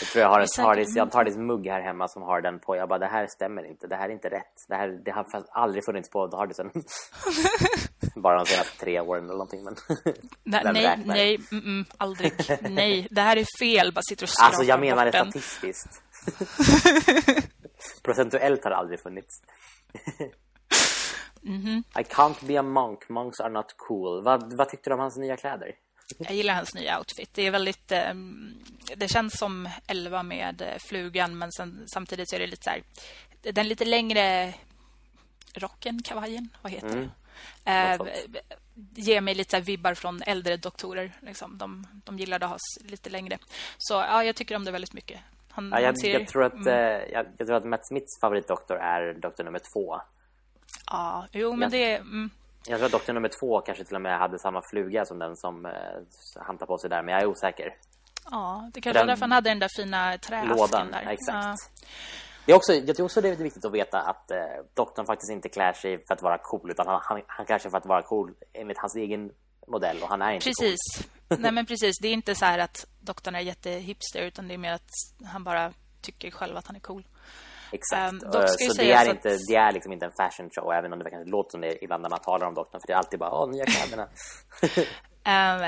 jag tror jag har en Tardis, jag Tardis mugg här hemma som har den på. Jag bara, det här stämmer inte. Det här är inte rätt. Det, här, det har aldrig funnits på Tardisen. Bara de senaste tre åren eller någonting. Men nej, nej, nej mm, mm, aldrig. nej, det här är fel. Bara sitter och Alltså, jag menar det statistiskt. Procentuellt har det aldrig funnits. mm -hmm. I can't be a monk. Monks are not cool. Vad, vad tyckte du om hans nya kläder? Jag gillar hans nya outfit. Det är väldigt eh, det känns som elva med eh, flugan men sen, samtidigt så är det lite så här den lite längre rocken, kavajen, vad heter mm. det? Eh, ger mig lite vibbar från äldre doktorer liksom. de, de gillade att ha lite längre. Så ja, jag tycker om det väldigt mycket. Han, ja, jag, ser, jag, tror att, mm. eh, jag, jag, tror att Matt Smiths favoritdoktor är doktor nummer två. Ja, jo, men jag, det... Mm. Jag tror att doktor nummer två kanske till och med hade samma fluga som den som eh, han tar på sig där, men jag är osäker. Ja, det kanske var därför han hade den där fina träasken Lådan, där. exakt. Ja. Det är också, jag tror också det är viktigt att veta att eh, doktorn faktiskt inte klär sig för att vara cool utan han, han, han klär sig för att vara cool enligt hans egen modell och han är inte Precis. Cool. Nej men precis, det är inte så att doktorn är jättehipster utan det är mer att han bara tycker själv att han är cool. Exakt. Um, så det är, inte, det är liksom inte en fashion show även om det kanske låter som det ibland när man talar om doktorn för det är alltid bara åh nya kläderna.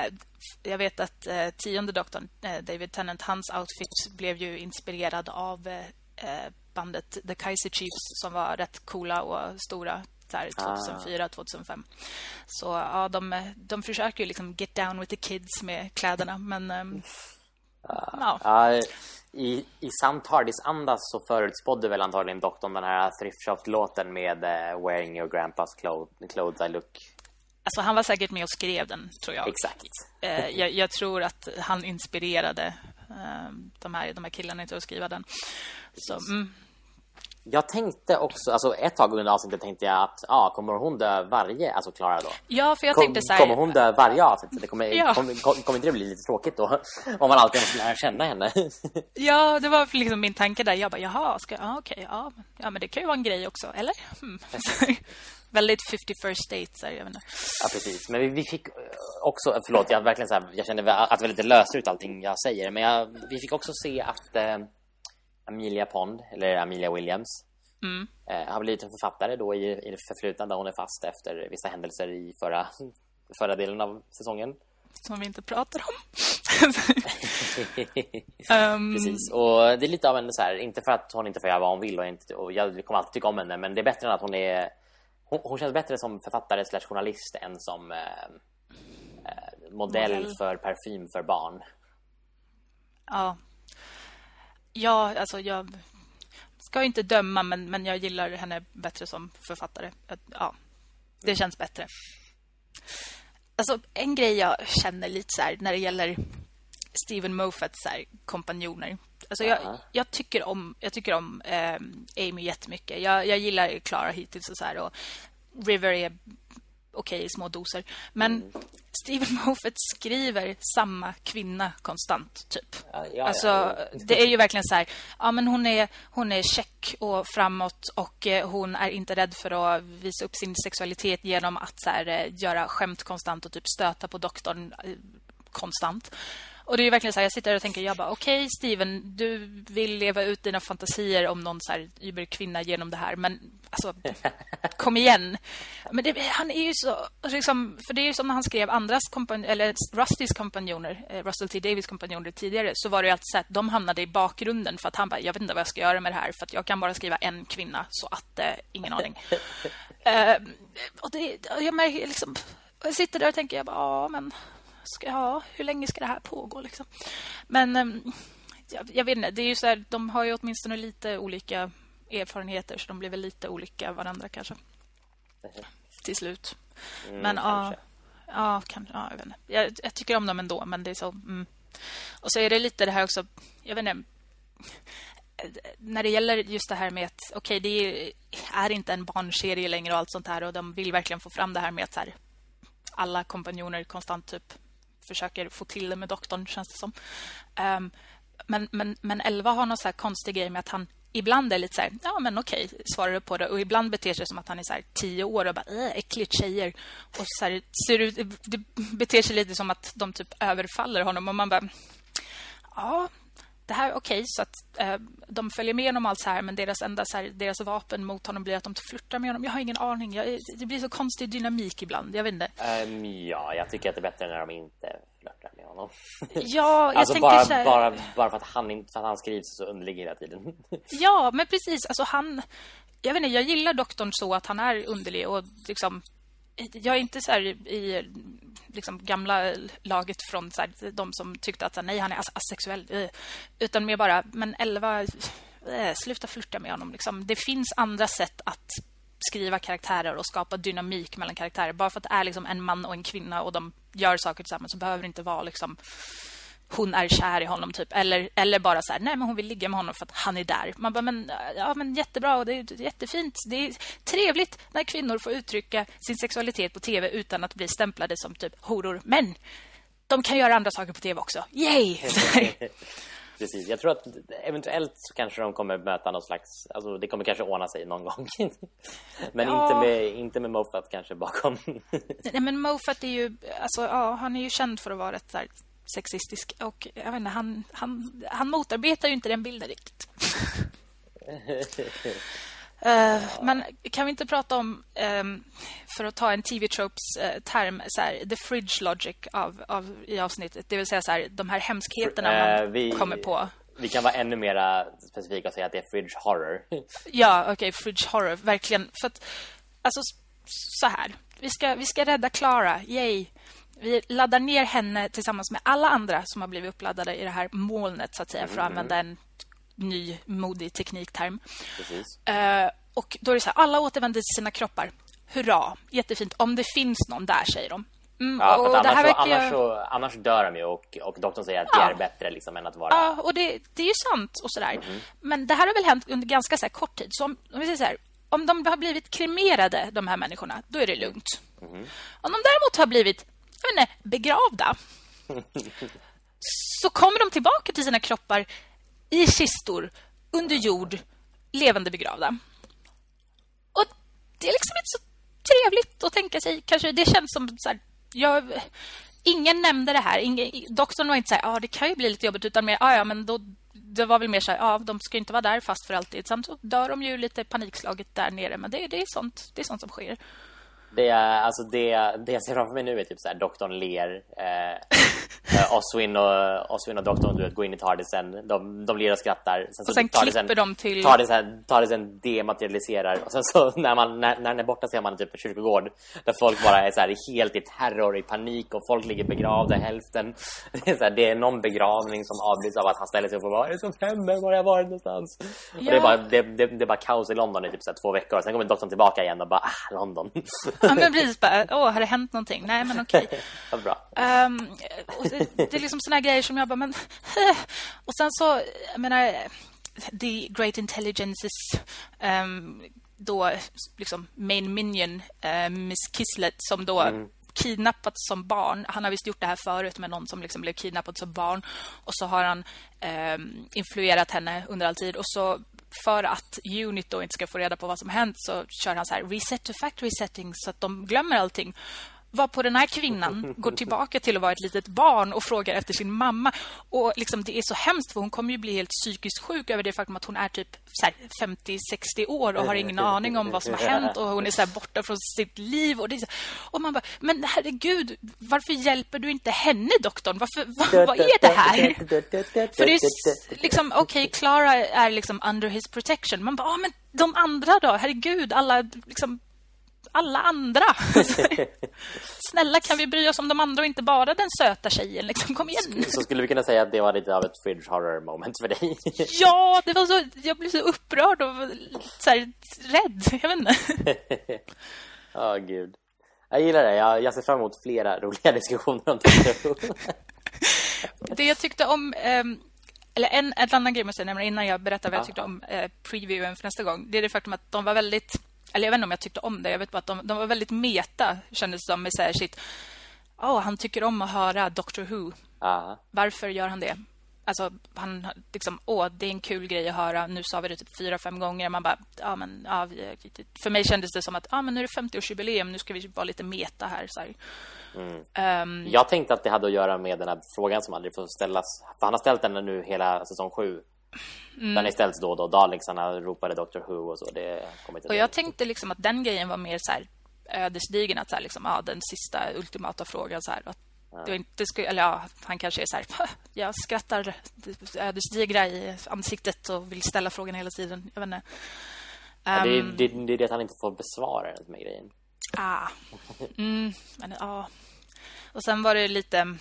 um, jag vet att uh, tionde doktorn uh, David Tennant hans outfit blev ju inspirerad av uh, bandet The Kaiser Chiefs som var rätt coola och stora där 2004, 2005. Så ja, de, de försöker ju liksom get down with the kids med kläderna, men um, ja. ja. I, i Sam Tardis-anda så förutspådde väl antagligen doktorn den här Thrift Shop-låten med uh, Wearing your grandpa's clothes, clothes I look Alltså han var säkert med och skrev den, tror jag. Exakt. Uh, jag, jag, tror att han inspirerade uh, de, här, de här killarna till att skriva den. Så, mm, jag tänkte också, alltså ett tag under avsnittet tänkte jag att ja, kommer hon dö varje, alltså Klara då? Ja, för jag Kom, tänkte så här, Kommer hon dö varje avsnitt? Det kommer, ja. kommer, kommer inte det bli lite tråkigt då? Om man alltid måste lära känna henne. ja, det var liksom min tanke där. Jag bara, jaha, ska, ja, okej, ja, ja, men det kan ju vara en grej också, eller? Hmm. Väldigt 50 first dates jag vet inte. Ja, precis. Men vi, vi fick också, förlåt, jag verkligen så här, jag känner att vi lite löser ut allting jag säger, men jag, vi fick också se att eh, Amelia Pond, eller Amelia Williams, mm. eh, har blivit en författare då i, i det förflutna där hon är fast efter vissa händelser i förra, förra delen av säsongen. Som vi inte pratar om. um... Precis, och det är lite av en så här, inte för att hon inte får göra vad hon vill och, inte, och jag kommer alltid tycka om henne, men det är bättre än att hon är hon, hon känns bättre som författare slash journalist än som eh, eh, modell, modell för parfym för barn. Ja, Ja, alltså jag ska inte döma men, men jag gillar henne bättre som författare. Ja, det känns bättre. Alltså en grej jag känner lite så här, när det gäller Stephen Moffats så här, kompanjoner. Alltså jag, jag, tycker om jag tycker om eh, Amy jättemycket. Jag, jag gillar Clara hittills och så här, och River är okej okay, i små doser. Men Stephen Moffat skriver samma kvinna konstant typ. Ja, ja, alltså ja, det är ju verkligen så här, ja men hon är hon är check och framåt och eh, hon är inte rädd för att visa upp sin sexualitet genom att så här, eh, göra skämt konstant och typ stöta på doktorn eh, konstant. Och det är verkligen så här, jag sitter och tänker, jag bara, okej okay, Steven, du vill leva ut dina fantasier om någon så här überkvinna genom det här, men alltså, kom igen. Men det, han är ju så, liksom, för det är ju som när han skrev andras kompanjoner, eller Rustys kompanjoner, eh, Russell T. Davis kompanjoner tidigare, så var det ju alltid så att de hamnade i bakgrunden för att han bara, jag vet inte vad jag ska göra med det här, för att jag kan bara skriva en kvinna, så att, eh, ingen aning. uh, och det, jag märker liksom, jag sitter där och tänker, jag bara, ja men ska, ja, hur länge ska det här pågå liksom? Men ehm, jag, jag vet inte, det är ju så här, de har ju åtminstone lite olika erfarenheter så de blir väl lite olika varandra kanske. Till slut. Mm, men ja, ja, kan, ja, jag vet inte. Jag, jag, tycker om dem ändå, men det är så mm. Och så är det lite det här också, jag vet inte när det gäller just det här med att okej, okay, det är, inte en barnserie längre och allt sånt här och de vill verkligen få fram det här med att här, alla kompanjoner konstant typ försöker få till det med doktorn, känns det som. Um, men, men, men Elva har någon så konstig grej med att han ibland är lite så här, ja men okej, svarar på det. Och ibland beter sig som att han är så här tio år och bara, äh, äckligt tjejer. Och så här, ser ut, det beter sig lite som att de typ överfaller honom. Och man bara, ja, det här är okej. Så att eh, de följer med honom allt så här. Men deras enda så här, deras vapen mot honom blir att de flörtar med honom. Jag har ingen aning. Jag, det blir så konstig dynamik ibland. Jag vet inte. Um, ja, jag tycker att det är bättre när de inte flörtar med honom. Ja, jag alltså tänker bara, så här, bara, bara för att han, inte, för att han skrivs så underlig hela tiden. Ja, men precis. Alltså han... Jag vet inte, jag gillar doktorn så att han är underlig och liksom... Jag är inte så här i liksom gamla laget från så här, de som tyckte att nej, han är asexuell. Eh, utan mer bara, men Elva, eh, sluta flirta med honom. Liksom. Det finns andra sätt att skriva karaktärer och skapa dynamik mellan karaktärer. Bara för att det är liksom en man och en kvinna och de gör saker tillsammans så behöver det inte vara liksom hon är kär i honom typ eller eller bara så här nej men hon vill ligga med honom för att han är där. Man bara men ja men jättebra och det är jättefint. Det är trevligt när kvinnor får uttrycka sin sexualitet på TV utan att bli stämplade som typ horor. Men de kan göra andra saker på TV också. Yay! Precis. Jag tror att eventuellt så kanske de kommer möta någon slags alltså det kommer kanske ordna sig någon gång. Men Ja. inte med inte med Moffat kanske bakom. Nej men Moffat är ju alltså ja, han är ju känd för att vara rätt så här sexistisk och jag vet inte han han han motarbetar ju inte den bilden riktigt. Eh, men kan vi inte prata om ehm, för att ta en TV tropes eh, så här the fridge logic av, av i avsnittet det vill säga så här de här hemskheterna man Eh, vi- kommer på. Vi kan vara ännu mer specifika och säga att det är fridge horror. Ja, okej, fridge horror verkligen för att alltså så här. Vi ska vi ska rädda Clara. Yay. Vi laddar ner henne tillsammans med alla andra som har blivit uppladdade i det här molnet så att säga för att använda en ny modig teknikterm. Eh, och då är det så här, alla återvänder till sina kroppar. Hurra, jättefint. Om det finns någon där, säger de. Mm, Ja, för det annars, verkar annars, så, annars dör de ju och, och doktorn säger att det Ja. är bättre liksom än att vara... Ja, och det, det är ju sant och sådär. Men det här har väl hänt under ganska så kort tid. Så om, om vi säger så här, om de har blivit kremerade, de här människorna, då är det lugnt. Om de däremot har blivit jag vet inte, begravda så kommer de tillbaka till sina kroppar i kistor, under jord, levande begravda. Och det är liksom inte så trevligt att tänka sig. Kanske det känns som så här, jag, ingen nämnde det här. Ingen, doktorn var inte så här, ja, det kan ju bli lite jobbigt utan mer, ja, ja, men då det var väl mer så här, ja, de ska inte vara där fast för alltid. Sen så dör de ju lite panikslaget där nere, men det, det är sånt, det är sånt som sker. Det, är, alltså det, det jag ser framför mig nu är typ så här, doktorn ler. Eh, eh, Oswin, och, Oswin och doktorn du vet, går in i TARDISen. De, de ler och skrattar. Sen, så Och sen TARDISen- klipper de till- TARDISen, TARDISen dematerialiserar. Och sen så när, man, när, när den är borta ser man typ en kyrkogård. Där folk bara är så här, helt i terror, i panik. Och folk ligger begravda hälften. Det är, så här, det är någon begravning som avbryts av att han ställer sig upp och bara Vad är det som händer? Var har jag varit någonstans? Och det, är Ja. bara, det, det, det är bara kaos i London i typ så här, två veckor. Sen kommer doktorn tillbaka igen och bara ah, London. Ja, men precis bara, åh, har det hänt någonting? Nej, men okej. Vad bra. Ehm, och det, är liksom såna grejer som jag bara, men... Och sen så, jag menar, The Great Intelligences um, då liksom main minion, eh, Miss Kislet, som då kidnappats som barn. Han har visst gjort det här förut med någon som liksom blev kidnappad som barn. Och så har han ehm, influerat henne under all tid. Och så för att Unit då inte ska få reda på vad som hänt så kör han så här reset to factory settings så att de glömmer allting. Var på den här kvinnan går tillbaka till att vara ett litet barn och frågar efter sin mamma. Och liksom det är så hemskt för hon kommer ju bli helt psykiskt sjuk över det faktum att hon är typ 50-60 år och har ingen aning om vad som har hänt och hon är så här borta från sitt liv och det så, och man bara men herregud varför hjälper du inte henne doktorn? Varför vad, vad är det här? För det är liksom okej Clara är liksom under his protection. Man bara ah, men de andra då? Herregud alla liksom alla andra. Snälla kan vi bry oss om de andra och inte bara den söta tjejen liksom kom igen. Så skulle vi kunna säga att det var lite av ett fridge horror moment för dig. Ja, det var så jag blev så upprörd och så här, rädd. Jag vet inte. Ja, gud. Jag gillar det. Jag, jag ser fram emot flera roliga diskussioner om Who. Det jag tyckte om ehm, eller en, en annan grej måste jag nämna innan jag berättar vad jag tyckte om eh, previewen för nästa gång. Det är det faktum att de var väldigt eller jag vet inte om jag tyckte om det. Jag vet bara att de, de var väldigt meta kändes som med så här shit. Oh, han tycker om att höra Doctor Who. Ja. Varför gör han det? Alltså, han liksom, åh, det är en kul grej att höra. Nu sa vi det typ fyra, fem gånger. Man bara, ja men, ja, för mig kändes det som att, ja men nu är det 50-årsjubileum. Nu ska vi vara lite meta här. Så här. Mm. Um, jag tänkte att det hade att göra med den här frågan som aldrig får ställas. För han har ställt den nu hela säsong sju. Mm. Den är ställts då och då. Darlingsarna ropade Doctor Who och så. Det och jag tänkte liksom att den grejen var mer så här ödesdigen. Att så här, liksom, ja, den sista ultimata frågan. Så här, att det inte skulle, eller ja, han kanske är så här, jag skrattar ödesdigra i ansiktet och vill ställa frågan hela tiden. Jag vet inte. Ja, det, är, ehm. det, det är det att han inte får besvara den med grejen. Ah. Mm, men ja. Och sen var det lite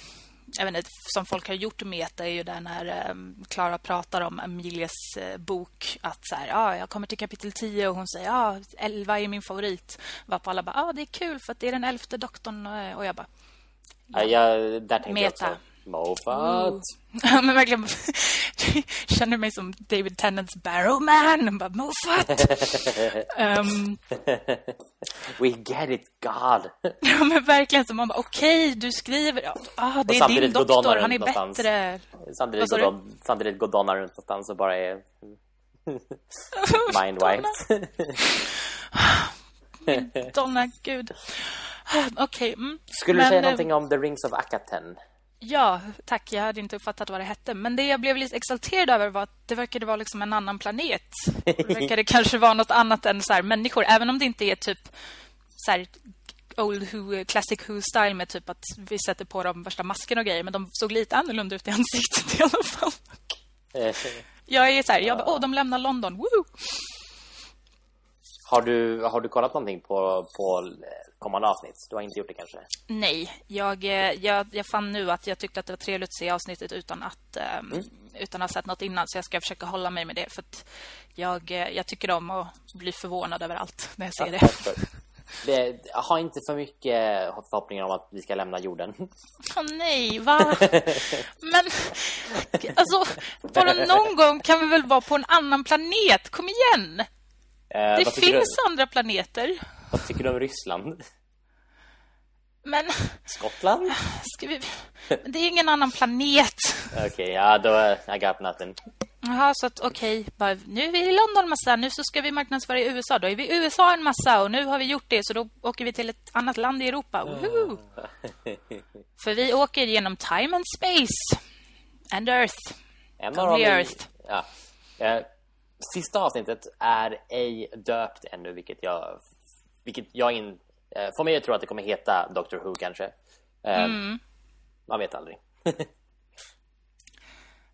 jag vet inte, som folk har gjort meta är ju den när Klara um, pratar om Emilias uh, bok att så här, ja, jag kommer till kapitel 10 och hon säger ja, 11 är min favorit. Varpå alla bara, ja, det är kul för att det är den elfte doktorn och jag bara Ja, där tänkte Meta. jag också. Moffat. Ja, men verkligen känner mig som David Tennants Barrowman. Bara, Moffat. um, We get it, God. ja, men verkligen. Så man bara, okej, okay, du skriver. Ah, det är din doktor, han är någonstans. bättre. Samtidigt går, de, samtidigt går Donna runt någonstans och bara är mind-wiped. Donna, gud. Okej. Okay, mm. Skulle men, du säga eh, någonting om The Rings of Akaten? Ja, tack. Jag hade inte uppfattat vad det hette. Men det jag blev lite exalterad över var att det verkade vara liksom en annan planet. Det verkade kanske vara något annat än så här, människor. Även om det inte är typ så här, old Who, classic Who-style med typ att vi sätter på de värsta maskerna och grejer. Men de såg lite annorlunda ut i ansiktet i alla fall. jag är så här, jag bara, åh, de lämnar London. Woo! Har du, har du kollat någonting på, på kommande avsnitt? Du har inte gjort det kanske? Nej, jag, jag, jag fann nu att jag tyckte att det var trevligt att se avsnittet utan att, um, mm. utan att ha sett något innan. Så jag ska försöka hålla mig med det. För jag, jag tycker om att bli förvånad över allt när jag ser ja, det. det. Jag har inte för mycket förhoppningar om att vi ska lämna jorden. Åh oh, nej, va? Men alltså, bara någon gång kan vi väl vara på en annan planet? Kom igen! Eh, det finns du? andra planeter. Vad tycker du om Ryssland? Men... Skottland? Ska vi... Men det är ingen annan planet. Okej, okay, ja, då... I got nothing. Jaha, så att okej. Okay, nu är vi i London massa. Nu så ska vi marknadsföra i USA. Då är vi i USA en massa. Och nu har vi gjort det. Så då åker vi till ett annat land i Europa. Woho! För vi åker genom time and space. And earth. En av Earth. Ja. Sista avsnittet är ej döpt ännu, vilket jag vilket jag in, eh, får mig att tro att det kommer heta Doctor Who kanske. Eh, mm. Man vet aldrig.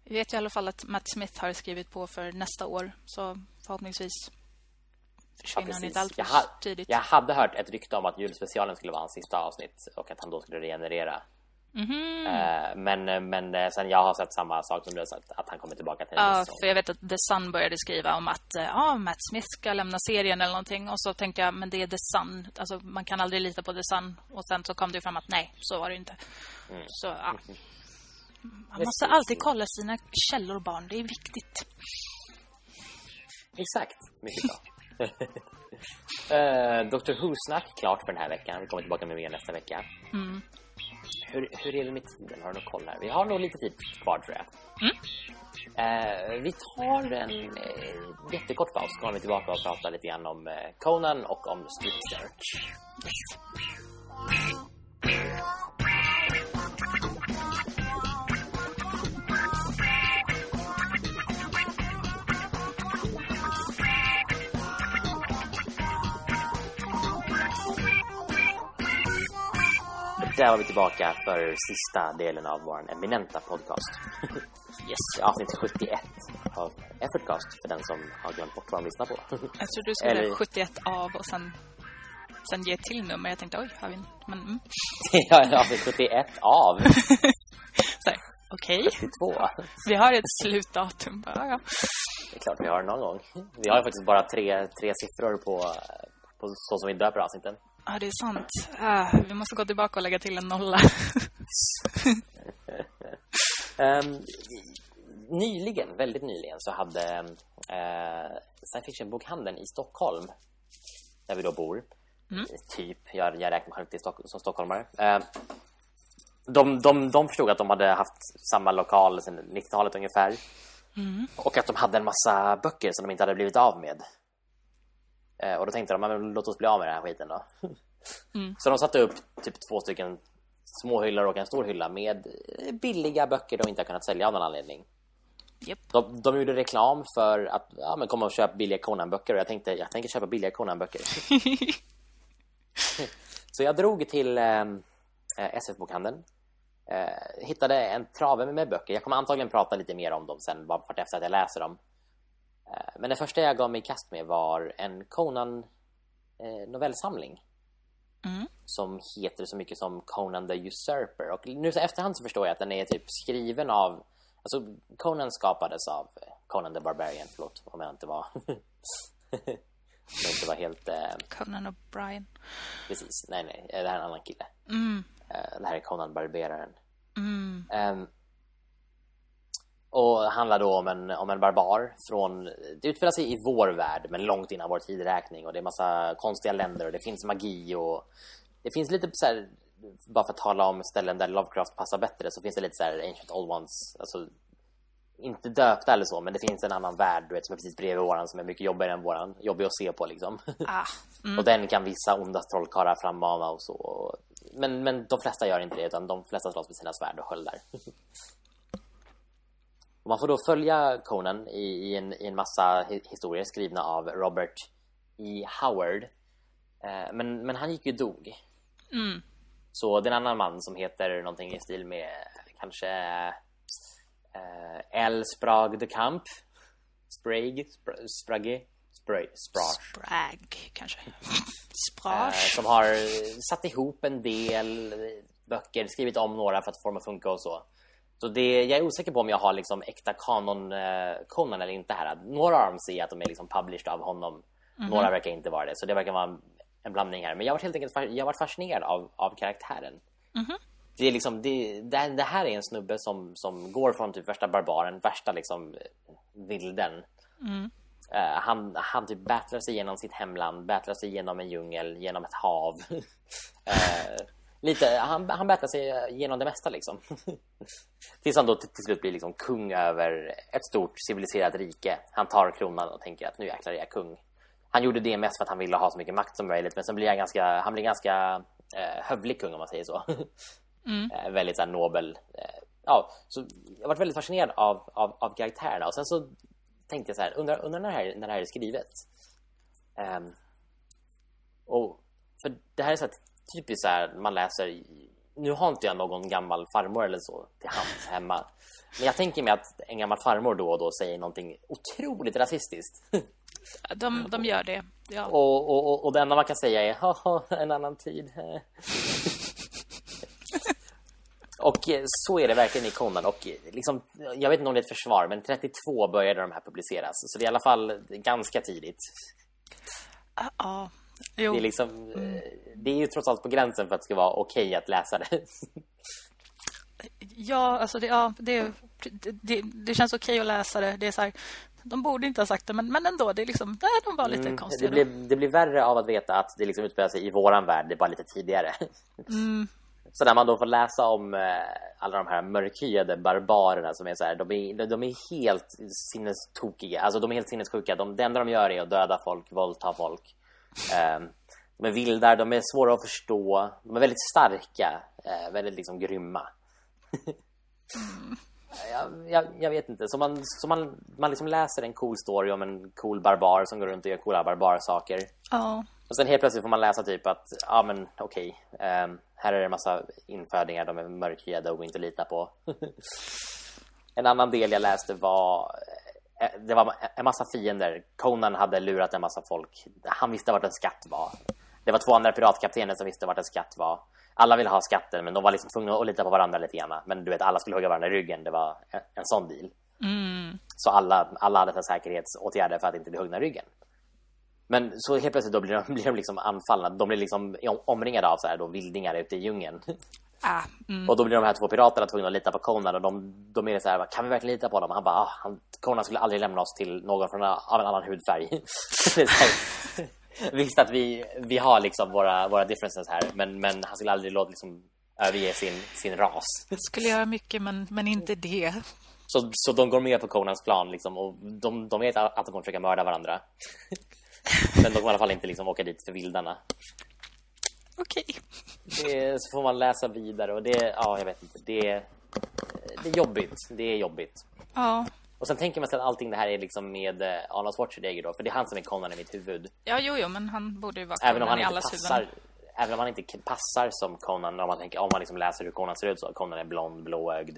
Vi vet i alla fall att Matt Smith har skrivit på för nästa år. Så förhoppningsvis försvinner ja, han inte allt för tidigt. Jag hade hört ett rykte om att julspecialen skulle vara hans sista avsnitt och att han då skulle regenerera. Mm -hmm. men, men eh, sen jag har sett samma sak som du har sagt Att han kommer tillbaka till Ja, för jag vet att The Sun började skriva om att eh, ja, Matt Smith ska lämna serien eller någonting Och så tänkte jag, men det är The Sun. Alltså man kan aldrig lita på The Sun. Och sen så kom det fram att nej, så var det inte. Mm. Så ja. Man måste alltid kolla sina källor barn, det är viktigt. Exakt, mycket bra. Uh, Dr. Who-snack klart för den här veckan. Vi kommer tillbaka med mer nästa vecka. Mm. Hur, hur är det med tiden? Har du någon koll här? Vi har nog lite tid kvar tror jag. Mm. Eh, vi tar en eh, jättekort paus. Så kommer vi tillbaka och pratar lite grann om eh, Conan och om Street Search. Yes. Där var vi tillbaka för sista delen av vår eminenta podcast. yes, avsnitt 71 av Effortcast för den som har glömt bort vad de lyssnar på. Jag tror du skulle Eller... 71 av och sen, sen ge till nummer. Jag tänkte, oj, har vi en... Men, mm. ja, avsnitt 71 av. Okej. Okay. Vi har ett slutdatum. Ja, ja. Det är klart vi har någon gång. Vi har ju faktiskt bara tre, tre siffror på, på så som vi döper avsnitten. Ja, det är sant. Ah, vi måste gå tillbaka och lägga till en nolla. um, nyligen, väldigt nyligen, så hade uh, science fiction-bokhandeln i Stockholm, där vi då bor, mm. typ, jag, jag räknar själv till Stock som stockholmare, uh, de, de, de förstod att de hade haft samma lokal sedan 90-talet ungefär. Och att de hade en massa böcker som de inte hade blivit av med. Eh, och då tänkte de, men låt oss bli av med den här skiten då. Så de satte upp typ två stycken små hyllor och en stor hylla med billiga böcker de inte har kunnat sälja av någon anledning. Japp. De, de gjorde reklam för att ja, men komma och köpa billiga Conan-böcker och jag tänkte jag tänker köpa billiga Conan-böcker. Så jag drog till eh, SF-bokhandeln. Eh, hittade en trave med böcker. Jag kommer antagligen prata lite mer om dem sen bara efter att jag läser dem. Eh, men det första jag gav mig i kast med var en Conan eh, novellsamling. Som heter så mycket som Conan the Usurper. Och nu så efterhand så förstår jag att den är typ skriven av... Alltså Conan skapades av eh, Conan the Barbarian, förlåt om jag inte var... om jag inte var helt... Eh, Conan och Brian. Precis, nej nej, det här är en annan kille. Eh, Det här är Conan Barberaren. Mm. Ehm, och handlar då om en, om en barbar från, det utspelar sig i vår värld men långt innan vår tideräkning och det är massa konstiga länder och det finns magi och det finns lite så här, bara för att tala om ställen där Lovecraft passar bättre så finns det lite så här Ancient Old Ones, alltså inte döpta eller så men det finns en annan värld du vet, som är precis bredvid våran som är mycket jobbigare än våran, jobbig att se på liksom. Ah. Och den kan vissa onda trollkarlar frammana och så. Men, men de flesta gör inte det utan de flesta slåss med sina svärd och sköldar. Man får då följa Conan i, i, en, i en massa hi- historier skrivna av Robert E. Howard. Eh, men, men han gick ju dog. Så det är en annan man som heter någonting i stil med kanske eh, L. Sprague de Camp. Sprague, Spr- Spragge, Spray. Sprag, kanske. Eh, Sprage. som har satt ihop en del böcker, skrivit om några för att få dem att funka och så. Så det, jag är osäker på om jag har liksom äkta kanon eh, eller inte här. Några av dem jag att de är liksom published av honom. Några verkar inte vara det. Så det verkar vara en, en blandning här. Men jag varit helt enkelt jag varit fascinerad av, av karaktären. Det, är liksom, det, det, det här är en snubbe som, som går från typ värsta barbaren, värsta liksom eh, vilden. Eh, han, han typ battlar sig genom sitt hemland, battlar sig genom en djungel, genom ett hav. Eh, lite, han, han battlar sig genom det mesta liksom. Tills han då till, slut blir liksom kung över ett stort civiliserat rike. Han tar kronan och tänker att nu jäklar är jag kung. Han gjorde det mest för att han ville ha så mycket makt som möjligt. Men sen blir han ganska, han blir ganska eh, hövlig kung om man säger så. eh, väldigt så här, nobel. Eh, ja, så jag varit väldigt fascinerad av, av, av karaktärerna. Och sen så tänkte jag så här, undrar, undrar när, här, när det här är skrivet. Ehm, och för det här är så här, typiskt så här, man läser nu har inte jag någon gammal farmor eller så till hands hemma. Men jag tänker mig att en gammal farmor då och då säger någonting otroligt rasistiskt. De, de gör det. Ja. Och, och, och, och det enda man kan säga är Haha, en annan tid. och eh, så är det verkligen i Conan. Och eh, liksom, jag vet inte om det är ett försvar, men 32 började de här publiceras. Så det är i alla fall ganska tidigt. ja. Jo. Det är, liksom, eh, det är ju trots allt på gränsen för att det ska vara okej att läsa det. Ja, alltså det, ja, det, det, det känns okej att läsa det. Det är så här, de borde inte ha sagt det, men, men ändå. Det är liksom, nej, de var lite Mm, konstiga. det, blir, det blir värre av att veta att det liksom utspelar sig i våran värld, det är bara lite tidigare. Så när man då får läsa om eh, alla de här mörkhyade barbarerna som är så här, de är, de är helt sinnestokiga, alltså de är helt sinnessjuka. De, det enda de gör är att döda folk, våldta folk. Eh, de är vildar, de är svåra att förstå, de är väldigt starka, eh, väldigt liksom grymma. jag, jag, jag vet inte, så man, så man, man liksom läser en cool story om en cool barbar som går runt och gör coola barbarsaker. Ja, Och sen helt plötsligt får man läsa typ att, ja men okej, ehm, här är det en massa infödingar, de är mörkhyade och går inte att lita på. en annan del jag läste var, det var en massa fiender. Conan hade lurat en massa folk. Han visste vart en skatt var. Det var två andra piratkaptener som visste vart en skatt var. Alla ville ha skatten, men de var liksom tvungna att lita på varandra lite grann. Men du vet, alla skulle hugga varandra i ryggen. Det var en, en sån deal. Så alla, alla hade så säkerhetsåtgärder för att inte bli huggna i ryggen. Men så helt plötsligt då blir de, blir de liksom anfallna. De blir liksom om- omringade av så här då vildingar ute i djungeln. ah, mm. Och då blir de här två piraterna tvungna att lita på Conan och de, de är så här, kan vi verkligen lita på dem? Han bara, ah, han, Conan skulle aldrig lämna oss till någon från av en annan hudfärg. Visst att vi, vi har liksom våra, våra differences här, men, men han skulle aldrig låta liksom överge sin, sin ras. Skulle göra mycket, men, men inte det. Så, så de går med på Conans plan liksom, och de, de vet att de kommer försöka mörda varandra. men de kommer i alla fall inte liksom åka dit för vildarna. Okej. Det, så får man läsa vidare och det, ja jag vet inte, det, det är jobbigt. Det är jobbigt. Ja. Och sen tänker man sig att allting det här är liksom med eh, Arnold Schwarzenegger då, för det är han som är Conan i mitt huvud. Ja, jo, jo, men han borde ju vara Även om han i inte allas passar, huvuden. även om han inte passar som Conan, om man, tänker, om man liksom läser hur Conan ser ut så, Conan är blond, blåögd.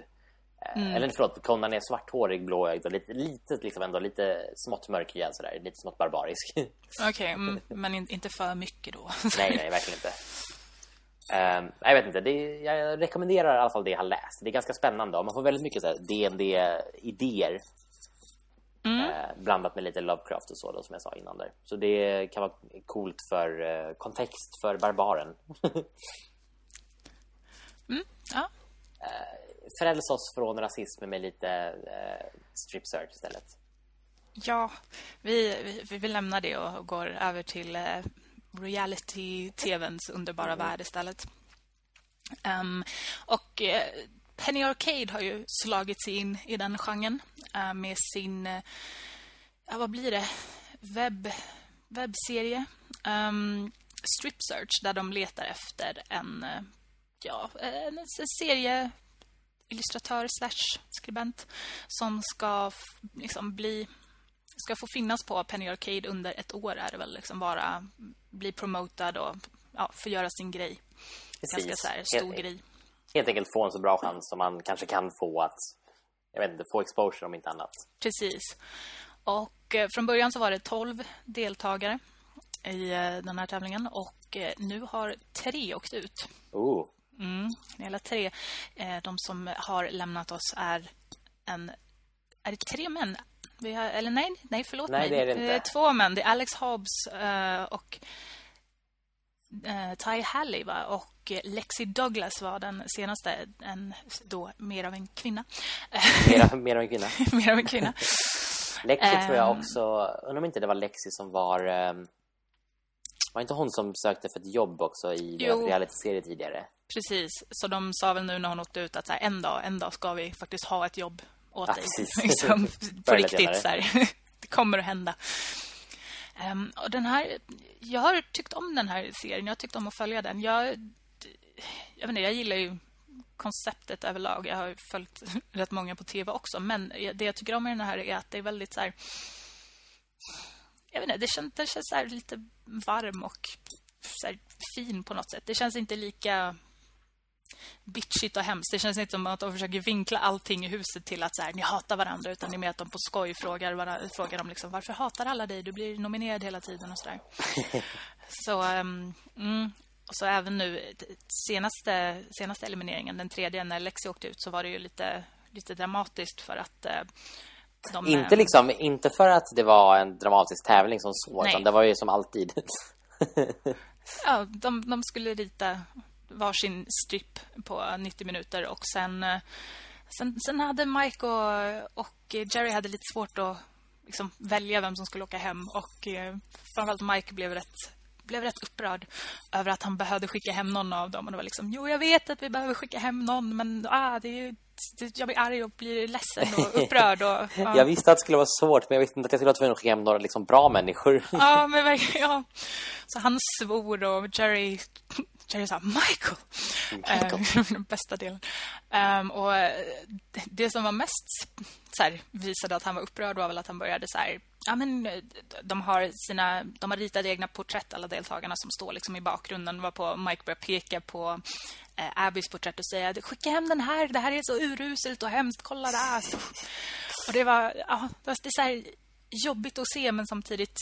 Eh, Mm. Eller förlåt, Conan är svarthårig, blåögd och lite, lite, liksom ändå lite smått mörkhyad sådär, lite smått barbarisk. Okej, mm, men in, inte för mycket då. nej, nej, verkligen inte. Ehm, jag vet inte, det, jag rekommenderar i alla fall det jag har läst. Det är ganska spännande och man får väldigt mycket D&D-idéer Mm. eh, blandat med lite Lovecraft och så då, som jag sa innan där. Så det kan vara coolt för eh, kontext för barbaren. Ja, Fräls oss från rasism med lite eh, strip search istället. ja vi, vi, vi lämnar det och går över till eh, reality-tvns underbara värld istället. Ehm, och eh, Penny Arcade har ju slagit sig in i den genren eh, med sin, eh, vad blir det, Webb, webbserie. Um, Strip Search där de letar efter en, eh, ja, en serie illustratör slash skribent som ska liksom bli ska få finnas på Penny Arcade under ett år är det väl liksom bara bli promotad och ja, få göra sin grej. Precis. Ganska så här stor Helt- grej. Helt enkelt få en så bra chans som man kanske kan få att jag vet inte, få exposure om inte annat. Precis. Och eh, från början så var det 12 deltagare i eh, den här tävlingen och eh, nu har tre åkt ut. Oh, Hela tre. Eh, de som har lämnat oss är en... Är det tre män? Har, eller nej, nej förlåt Nej, mig. det är det inte. är två män. Det är Alex Hobbs eh, och eh, Ty Halley va? och eh, Lexi Douglas var den senaste. En, då mer av en kvinna. mer, mer av en kvinna. mer av en kvinna. Lexi tror jag också, undrar om inte det var Lexi som var ehm, var inte hon som sökte för ett jobb också i Jo. realityserie tidigare? Precis. Så de sa väl nu när hon åkte ut att så här, en dag, en dag ska vi faktiskt ha ett jobb åt Ja, dig. precis. liksom, på riktigt. Så här. det kommer att hända. Ehm, och den här, jag har tyckt om den här serien. Jag har tyckt om att följa den. Jag, jag, vet inte, jag gillar ju konceptet överlag. Jag har följt rätt många på tv också. Men det jag tycker om med den här är att det är väldigt så här... Jag vet inte, det känns, det känns så här lite varm och så fin på något sätt. Det känns inte lika bitchigt och hemskt. Det känns inte som att de försöker vinkla allting i huset till att så här, ni hatar varandra utan det är mer att de på skoj frågar, varandra, frågar dem liksom, varför hatar alla dig? Du blir nominerad hela tiden och sådär. så, ehm, mm, och så även nu senaste, senaste elimineringen, den tredje när Lexi åkte ut så var det ju lite, lite dramatiskt för att eh, de, Inte eh, liksom, inte för att det var en dramatisk tävling som så, utan det var ju som alltid. Ja, de, de skulle rita varsin strip på 90 minuter och sen, eh, sen, sen hade Mike och, och Jerry hade lite svårt att liksom välja vem som skulle åka hem och eh, framförallt Mike blev rätt blev rätt upprörd över att han behövde skicka hem någon av dem och det var liksom jo jag vet att vi behöver skicka hem någon men ah det är det, jag blir arg och blir ledsen och upprörd och ja. Jag visste att det skulle vara svårt, men jag visste inte att jag skulle vara tvungen att skicka hem några liksom bra människor. Ja, men verkligen. Ja. Så han svor och Jerry, Jerry sa Michael. Michael. Eh, den bästa delen. Ehm, och eh, det- det som var mest så här, visade att han var upprörd var väl att han började så här... Ja, men eh, de har sina de har ritat egna porträtt alla deltagarna som står liksom i bakgrunden var på Mike började peka på eh, Abbys porträtt och säga skicka hem den här det här är så uruselt och hemskt kolla där. Och det var ja, det är så här jobbigt att se men samtidigt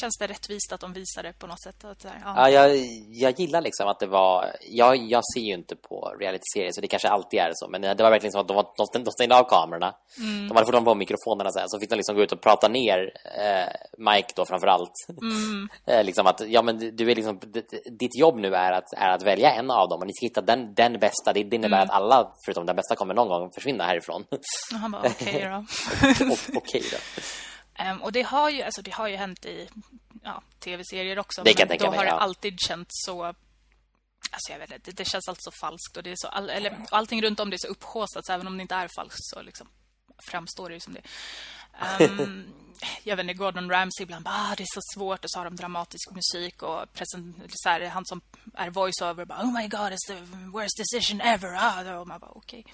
känns det rättvist att de visar det på något sätt. Att, så här, ja. Ja, jag, jag gillar liksom att det var... Jag, jag ser ju inte på reality-serier, så det kanske alltid är så. Men det var verkligen så att de, var, de, stängde- de stängde av kamerorna. Mm. De hade fortfarande på mikrofonerna sen, så fick de liksom gå ut och prata ner eh, Mike då framför allt. Mm. eh, liksom att, ja men du är liksom... Ditt jobb nu är att, är att välja en av dem och ni ska hitta den, den bästa. Det, innebär Mm. att alla, förutom den bästa, kommer någon gång försvinna härifrån. Och han bara, okej då. O- Okej då. Ehm, och det har ju, alltså, det har ju hänt i ja, tv-serier också. Det kan men då mig, har ja. det alltid känts så Alltså jag vet inte, det, det känns alltså falskt och det är så all, eller allting runt om det är så upphåsat så även om det inte är falskt så liksom framstår det ju som det. Um, jag vet inte, Gordon Ramsay ibland bara, ah, det är så svårt och så har de dramatisk musik och present, så här, han som är voiceover bara, oh my god, it's the worst decision ever. Ah, och man bara, okej. Okay.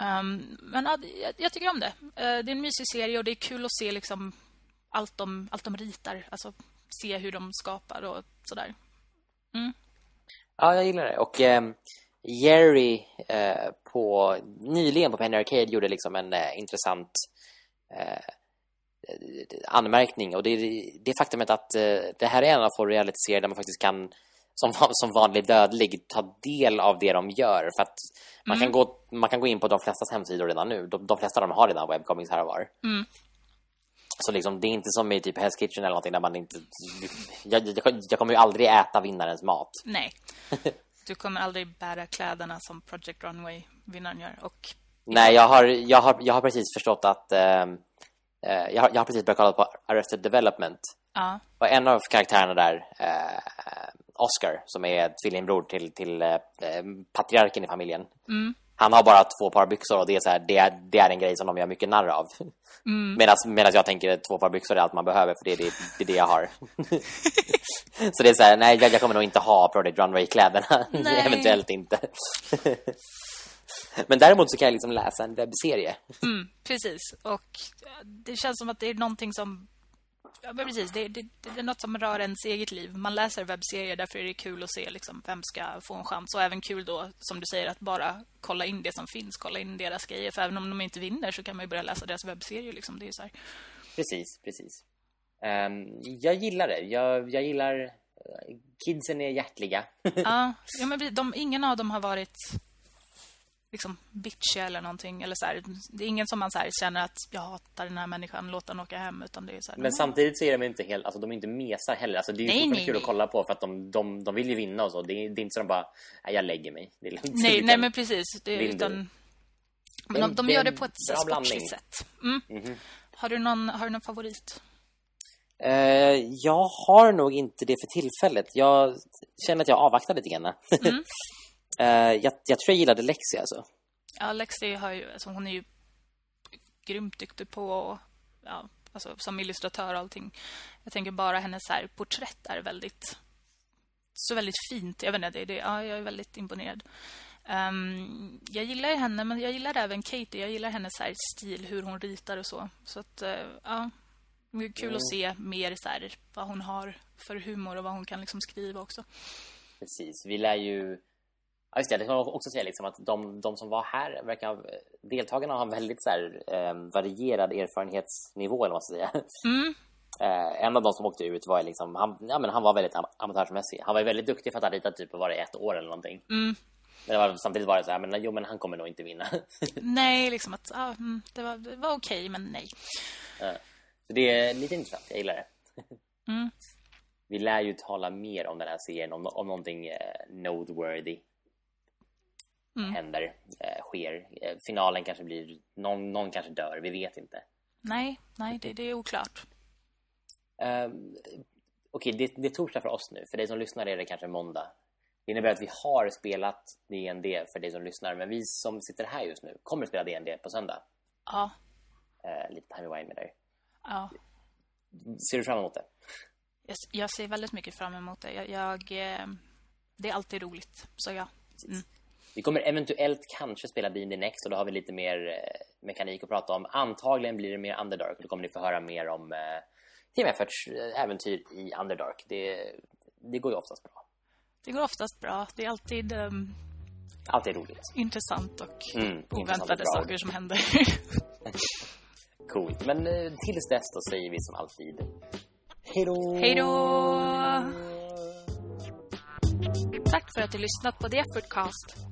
Um, men ja, jag, jag, tycker om det. Uh, det är en mysig serie och det är kul att se liksom allt de, allt de ritar. Alltså se hur de skapar och sådär. Mm. Ja, jag gillar det. Och um, Jerry uh, på nyligen på Penny Arcade gjorde liksom en uh, intressant anmärkning och det är det faktumet att det här är en av få realityserier där man faktiskt kan som, som vanlig dödlig ta del av det de gör för att man, mm. kan gå, man kan gå in på de flestas hemsidor redan nu. De, de flesta av dem har redan webcomics här och var. Mm. Så liksom, det är inte som i typ Hell's Kitchen eller någonting där man inte... Jag, jag, jag kommer ju aldrig äta vinnarens mat. Nej. Du kommer aldrig bära kläderna som Project Runway-vinnaren gör. Och... Nej, jag har, jag, har, jag har precis förstått att... Eh, eh jag, har, jag har precis börjat kolla på Arrested Development. Ja. Och en av karaktärerna där, eh, Oscar, som är tvillingbror till, till eh, patriarken i familjen. Mm. Han har bara två par byxor och det är, så här, det är, det är en grej som de gör mycket narr av. Mm. Medan jag tänker att två par byxor är allt man behöver för det är det, det, är det jag har. så det är så här, nej jag, jag kommer nog inte ha Project Runway-kläderna. Eventuellt inte. Men däremot så kan jag liksom läsa en webbserie. Mm, precis. Och det känns som att det är någonting som Ja, men precis. Det, det, det, är något som rör ens eget liv. Man läser webbserier, därför är det kul att se liksom, vem ska få en chans. Och även kul då, som du säger, att bara kolla in det som finns. Kolla in deras grejer. För även om de inte vinner så kan man ju börja läsa deras webbserier. Liksom. Det är så här. Precis, precis. Um, jag gillar det. Jag, jag gillar... Kidsen är hjärtliga. ja, ja, men de, ingen av dem har varit liksom bitchy eller någonting eller så här, det är ingen som man så här, känner att jag hatar den här människan låt den åka hem utan det är så här, Men samtidigt så är de inte helt alltså de är inte mesar heller alltså det är ju nej, kul att kolla på för att de, de, de vill ju vinna och så det är, det är inte så de bara nej, jag lägger mig. Det är nej, nej men precis det utan men de, de gör det på ett sportsligt sätt. Mm. Mm -hmm. Har du någon har du någon favorit? Uh, jag har nog inte det för tillfället. Jag känner att jag avvaktar lite grann. Mm. Uh, jag, jag, tror jag gillade Lexi alltså. Ja, Lexi har ju, alltså hon är ju grymt duktig på ja, alltså, som illustratör och allting. Jag tänker bara hennes här porträtt är väldigt så väldigt fint. Jag vet inte, det, det, ja, jag är väldigt imponerad. Um, jag gillar henne, men jag gillar även Katie. Jag gillar hennes här stil, hur hon ritar och så. Så att, uh, ja, det är kul mm. att se mer så här, vad hon har för humor och vad hon kan liksom skriva också. Precis, vi lär ju Ja, just det. Jag kan också säga liksom att de, de som var här verkar deltagarna har en väldigt så här, eh, varierad erfarenhetsnivå eller vad man ska säga. Mm. Eh, en av de som åkte ut var liksom han, ja, men han var väldigt am amatörsmässig. Han var väldigt duktig för att ha ritat typ var det ett år eller någonting. Mm. Men det var, samtidigt var det så här, men jo men han kommer nog inte vinna. nej, liksom att ah, det var, det var okej, okay, men nej. Eh, så det är lite intressant, jag gillar det. mm. Vi lär ju tala mer om den här serien, om, om någonting eh, noteworthy mm. händer, eh, sker. Eh, finalen kanske blir, någon, någon kanske dör, vi vet inte. Nej, nej det, det är oklart. Um, Okej, okay, det, det är torsdag för oss nu. För dig som lyssnar är det kanske måndag. Det innebär att vi har spelat D&D för dig som lyssnar. Men vi som sitter här just nu kommer att spela D&D på söndag. Ja. Uh, lite time wine med dig. Ja. Ser du fram emot det? Jag, jag ser väldigt mycket fram emot det. Jag, jag eh, det är alltid roligt. Så ja. Mm. Vi kommer eventuellt kanske spela D&D Next och då har vi lite mer eh, mekanik att prata om. Antagligen blir det mer Underdark och då kommer ni få höra mer om eh, Team Efforts eh, äventyr i Underdark. Det, det går ju oftast bra. Det går oftast bra. Det är alltid... Um, alltid roligt. Intressant och mm, oväntade saker som händer. Coolt. Men eh, tills dess då säger vi som alltid Hej då! Hej då! Tack för att du lyssnat på The Effortcast.